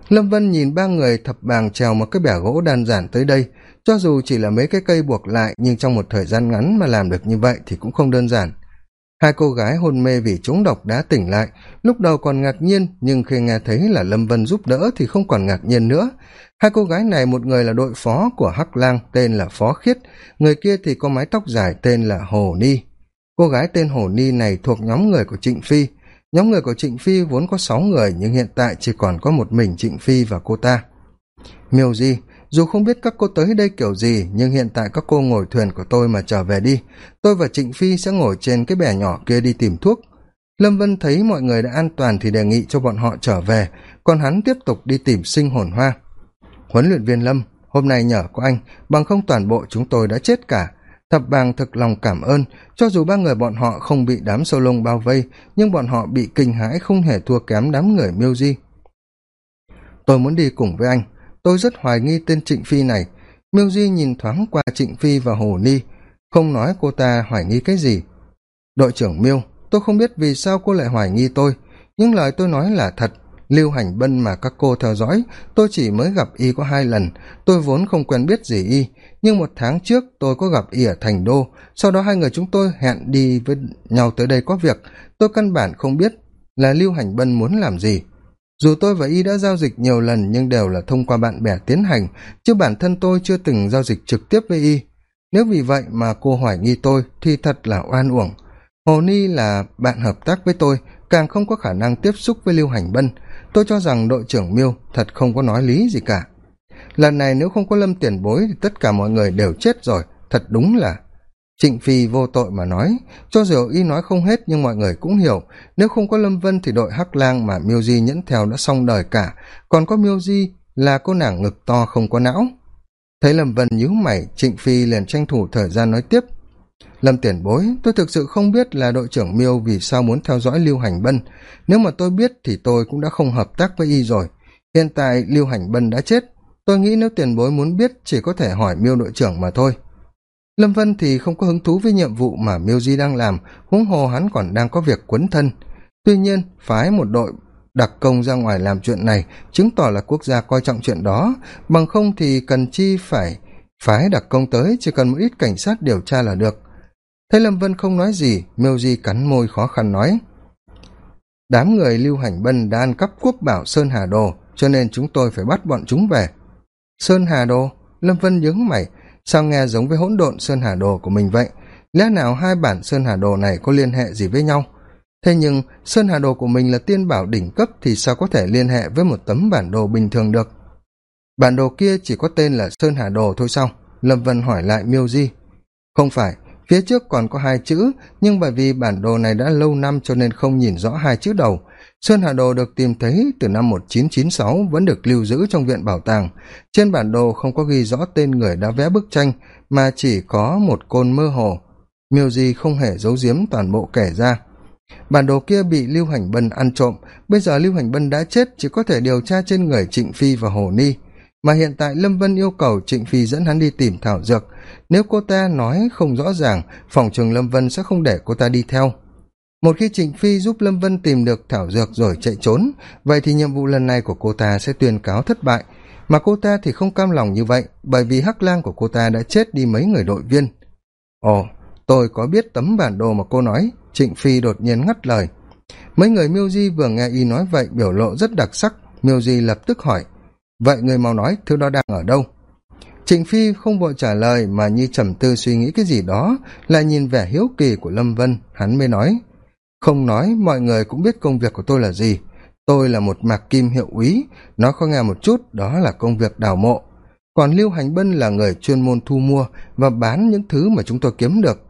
Lâm vân nhìn ba người thập bàng trèo một cái bẻ gỗ đơn giản tới đây. Cho dù chỉ là mấy cái cây buộc lại, nhưng trong một thời gian ngắn mà làm được như vậy thì cũng không đơn giản. Hai cô gái hôn mê vì trúng độc đã tỉnh lại. Lúc đầu còn ngạc nhiên, nhưng khi nghe thấy là lâm vân giúp đỡ thì không còn ngạc nhiên nữa. Hai cô gái này một người là đội phó của hắc lang, tên là phó khiết. Người kia thì có mái tóc dài tên là hồ ni. Cô gái tên hồ ni này thuộc nhóm người của trịnh phi nhóm người của trịnh phi vốn có sáu người, nhưng hiện tại chỉ còn có một mình trịnh phi và cô ta. Miêu di, dù không biết các cô tới đây kiểu gì, nhưng hiện tại các cô ngồi thuyền của tôi mà trở về đi. Tôi và trịnh phi sẽ ngồi trên cái bè nhỏ kia đi tìm thuốc. Lâm vân thấy mọi người đã an toàn thì đề nghị cho bọn họ trở về, còn hắn tiếp tục đi tìm sinh hồn hoa. Huấn luyện viên lâm, hôm nay nhờ có anh, bằng không toàn bộ chúng tôi đã chết cả thập bàng thực lòng cảm ơn. Cho dù ba người bọn họ không bị đám sâu lông bao vây, nhưng bọn họ bị kinh hãi không hề thua kém đám người miêu di. Tôi muốn đi cùng với anh. Tôi rất hoài nghi tên trịnh phi này. Miêu di nhìn thoáng qua trịnh phi và hồ ni. Không nói cô ta hoài nghi cái gì. Đội trưởng miêu, tôi không biết vì sao cô lại hoài nghi tôi. Nhưng lời tôi nói là thật. Lưu hành bân mà các cô theo dõi, tôi chỉ mới gặp y có hai lần. Tôi vốn không quen biết gì y nhưng một tháng trước tôi có gặp y ở thành đô. Sau đó hai người chúng tôi hẹn đi với nhau tới đây có việc. Tôi căn bản không biết là lưu hành bân muốn làm gì. Dù tôi và y đã giao dịch nhiều lần nhưng đều là thông qua bạn bè tiến hành, chứ bản thân tôi chưa từng giao dịch trực tiếp với y. Nếu vì vậy mà cô hoài nghi tôi thì thật là oan uổng. Hồ ni là bạn hợp tác với tôi, càng không có khả năng tiếp xúc với lưu hành bân. Tôi cho rằng đội trưởng miêu thật không có nói lý gì cả lần này nếu không có lâm tiền bối thì tất cả mọi người đều chết rồi. Thật đúng là trịnh phi vô tội mà nói. Cho dù y nói không hết nhưng mọi người cũng hiểu. Nếu không có lâm vân thì đội hắc lang mà miêu di nhẫn theo đã xong đời cả. Còn có miêu di là cô nàng ngực to không có não. Thấy lâm vân nhíu mày, trịnh phi liền tranh thủ thời gian nói tiếp. Lâm tiền bối, tôi thực sự không biết là đội trưởng miêu vì sao muốn theo dõi lưu hành bân. Nếu mà tôi biết thì tôi cũng đã không hợp tác với y rồi. Hiện tại lưu hành bân đã chết tôi nghĩ nếu tiền bối muốn biết chỉ có thể hỏi miêu đội trưởng mà thôi. Lâm vân thì không có hứng thú với nhiệm vụ mà miêu di đang làm, huống hồ hắn còn đang có việc quấn thân. Tuy nhiên, phái một đội đặc công ra ngoài làm chuyện này chứng tỏ là quốc gia coi trọng chuyện đó. Bằng không thì cần chi phải phái đặc công tới, chỉ cần một ít cảnh sát điều tra là được. Thấy lâm vân không nói gì, miêu di cắn môi khó khăn nói, đám người lưu hành bân đã ăn cắp quốc bảo sơn hà đồ, cho nên chúng tôi phải bắt bọn chúng về sơn hà đồ, lâm vân nhướng mày. Sao nghe giống với hỗn độn sơn hà đồ của mình vậy? Lẽ nào hai bản sơn hà đồ này có liên hệ gì với nhau? Thế nhưng sơn hà đồ của mình là tiên bảo đỉnh cấp thì sao có thể liên hệ với một tấm bản đồ bình thường được? Bản đồ kia chỉ có tên là sơn hà đồ thôi sao? Lâm vân hỏi lại miêu di. Không phải, phía trước còn có hai chữ, nhưng bởi vì bản đồ này đã lâu năm cho nên không nhìn rõ hai chữ đầu sơn hà đồ được tìm thấy từ năm một chín chín sáu vẫn được lưu giữ trong viện bảo tàng. Trên bản đồ không có ghi rõ tên người đã vẽ bức tranh, mà chỉ có một côn mơ hồ. Miêu di không hề giấu giếm toàn bộ kể ra. Bản đồ kia bị lưu hành bân ăn trộm. Bây giờ lưu hành bân đã chết, chỉ có thể điều tra trên người trịnh phi và hồ ni. Mà hiện tại lâm vân yêu cầu trịnh phi dẫn hắn đi tìm thảo dược. Nếu cô ta nói không rõ ràng, phòng trường lâm vân sẽ không để cô ta đi theo một khi trịnh phi giúp lâm vân tìm được thảo dược rồi chạy trốn, vậy thì nhiệm vụ lần này của cô ta sẽ tuyên cáo thất bại. Mà cô ta thì không cam lòng như vậy, bởi vì hắc lang của cô ta đã chết đi mấy người đội viên. Ồ, tôi có biết tấm bản đồ mà cô nói, trịnh phi đột nhiên ngắt lời. Mấy người miêu di vừa nghe y nói vậy biểu lộ rất đặc sắc, miêu di lập tức hỏi, vậy người mau nói, thứ đó đang ở đâu? Trịnh phi không vội trả lời mà như trầm tư suy nghĩ cái gì đó, lại nhìn vẻ hiếu kỳ của lâm vân, hắn mới nói không nói mọi người cũng biết công việc của tôi là gì. Tôi là một mạc kim hiệu úy, nó có nghe một chút, đó là công việc đào mộ. Còn lưu hành bân là người chuyên môn thu mua và bán những thứ mà chúng tôi kiếm được.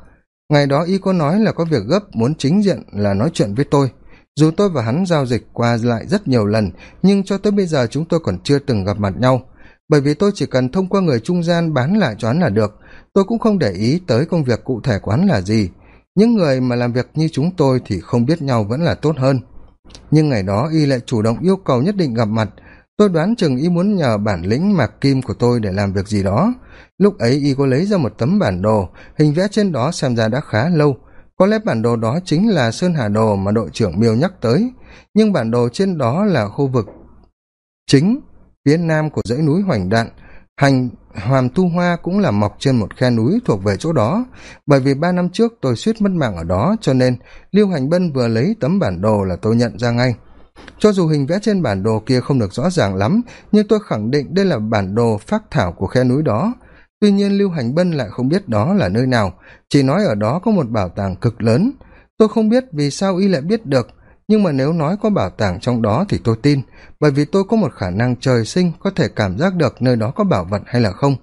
Ngày đó y có nói là có việc gấp muốn chính diện là nói chuyện với tôi. Dù tôi và hắn giao dịch qua lại rất nhiều lần, nhưng cho tới bây giờ chúng tôi còn chưa từng gặp mặt nhau. Bởi vì tôi chỉ cần thông qua người trung gian bán lại cho hắn là được. Tôi cũng không để ý tới công việc cụ thể của hắn là gì những người mà làm việc như chúng tôi thì không biết nhau vẫn là tốt hơn. Nhưng ngày đó y lại chủ động yêu cầu nhất định gặp mặt. Tôi đoán chừng y muốn nhờ bản lĩnh mạc kim của tôi để làm việc gì đó. Lúc ấy y có lấy ra một tấm bản đồ, hình vẽ trên đó xem ra đã khá lâu. Có lẽ bản đồ đó chính là sơn hà đồ mà đội trưởng miêu nhắc tới. Nhưng bản đồ trên đó là khu vực chính phía nam của dãy núi hoành đạn, hành hàm tu hoa cũng là mọc trên một khe núi thuộc về chỗ đó. Bởi vì ba năm trước tôi suýt mất mạng ở đó, cho nên lưu hành bân vừa lấy tấm bản đồ là tôi nhận ra ngay. Cho dù hình vẽ trên bản đồ kia không được rõ ràng lắm, nhưng tôi khẳng định đây là bản đồ phác thảo của khe núi đó. Tuy nhiên lưu hành bân lại không biết đó là nơi nào, chỉ nói ở đó có một bảo tàng cực lớn. Tôi không biết vì sao y lại biết được nhưng mà nếu nói có bảo tàng trong đó thì tôi tin, bởi vì tôi có một khả năng trời sinh có thể cảm giác được nơi đó có bảo vật hay là không.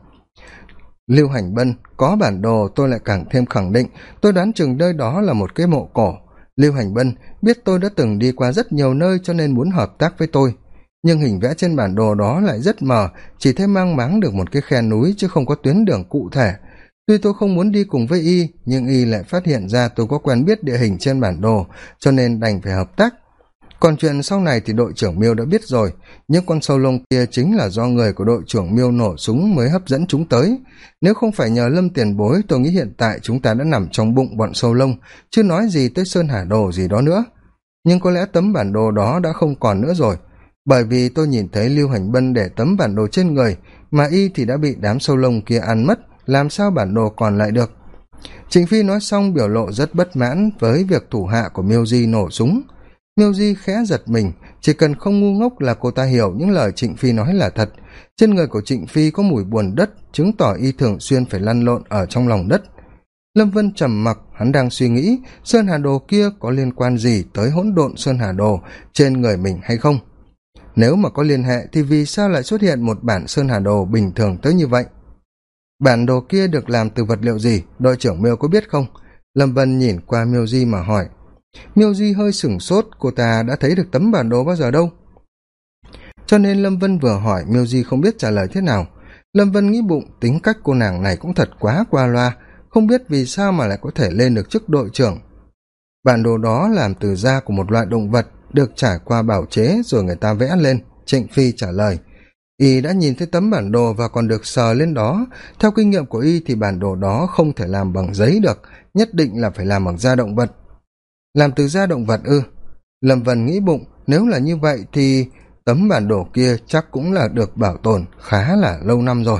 Lưu hành bân, có bản đồ, tôi lại càng thêm khẳng định, tôi đoán chừng nơi đó là một cái mộ cổ. Lưu hành bân, biết tôi đã từng đi qua rất nhiều nơi cho nên muốn hợp tác với tôi. Nhưng hình vẽ trên bản đồ đó lại rất mờ, chỉ thấy mang máng được một cái khe núi chứ không có tuyến đường cụ thể tuy tôi không muốn đi cùng với y, nhưng y lại phát hiện ra tôi có quen biết địa hình trên bản đồ, cho nên đành phải hợp tác. Còn chuyện sau này thì đội trưởng miêu đã biết rồi những con sâu lông kia chính là do người của đội trưởng miêu nổ súng mới hấp dẫn chúng tới. Nếu không phải nhờ lâm tiền bối, tôi nghĩ hiện tại chúng ta đã nằm trong bụng bọn sâu lông chứ nói gì tới sơn hà đồ gì đó nữa. Nhưng có lẽ tấm bản đồ đó đã không còn nữa rồi, bởi vì tôi nhìn thấy lưu hành bân để tấm bản đồ trên người, mà y thì đã bị đám sâu lông kia ăn mất làm sao bản đồ còn lại được? Trịnh phi nói xong biểu lộ rất bất mãn với việc thủ hạ của miêu di nổ súng. Miêu di khẽ giật mình, chỉ cần không ngu ngốc là cô ta hiểu những lời trịnh phi nói là thật. Trên người của trịnh phi có mùi buồn đất, chứng tỏ y thường xuyên phải lăn lộn ở trong lòng đất. Lâm vân trầm mặc, hắn đang suy nghĩ, sơn hà đồ kia có liên quan gì tới hỗn độn sơn hà đồ, trên người mình hay không? Nếu mà có liên hệ thì vì sao lại xuất hiện một bản sơn hà đồ bình thường tới như vậy? Bản đồ kia được làm từ vật liệu gì? Đội trưởng miêu có biết không? Lâm vân nhìn qua miêu di mà hỏi. Miêu di hơi sửng sốt, cô ta đã thấy được tấm bản đồ bao giờ đâu. Cho nên lâm vân vừa hỏi, miêu di không biết trả lời thế nào. Lâm vân nghĩ bụng, tính cách cô nàng này cũng thật quá qua loa, không biết vì sao mà lại có thể lên được chức đội trưởng. Bản đồ đó làm từ da của một loại động vật, được trải qua bảo chế rồi người ta vẽ lên. Trịnh phi trả lời y đã nhìn thấy tấm bản đồ và còn được sờ lên đó. Theo kinh nghiệm của y thì bản đồ đó không thể làm bằng giấy được, nhất định là phải làm bằng da động vật. Làm từ da động vật ư? Lâm vân nghĩ bụng, nếu là như vậy thì tấm bản đồ kia chắc cũng là được bảo tồn khá là lâu năm rồi.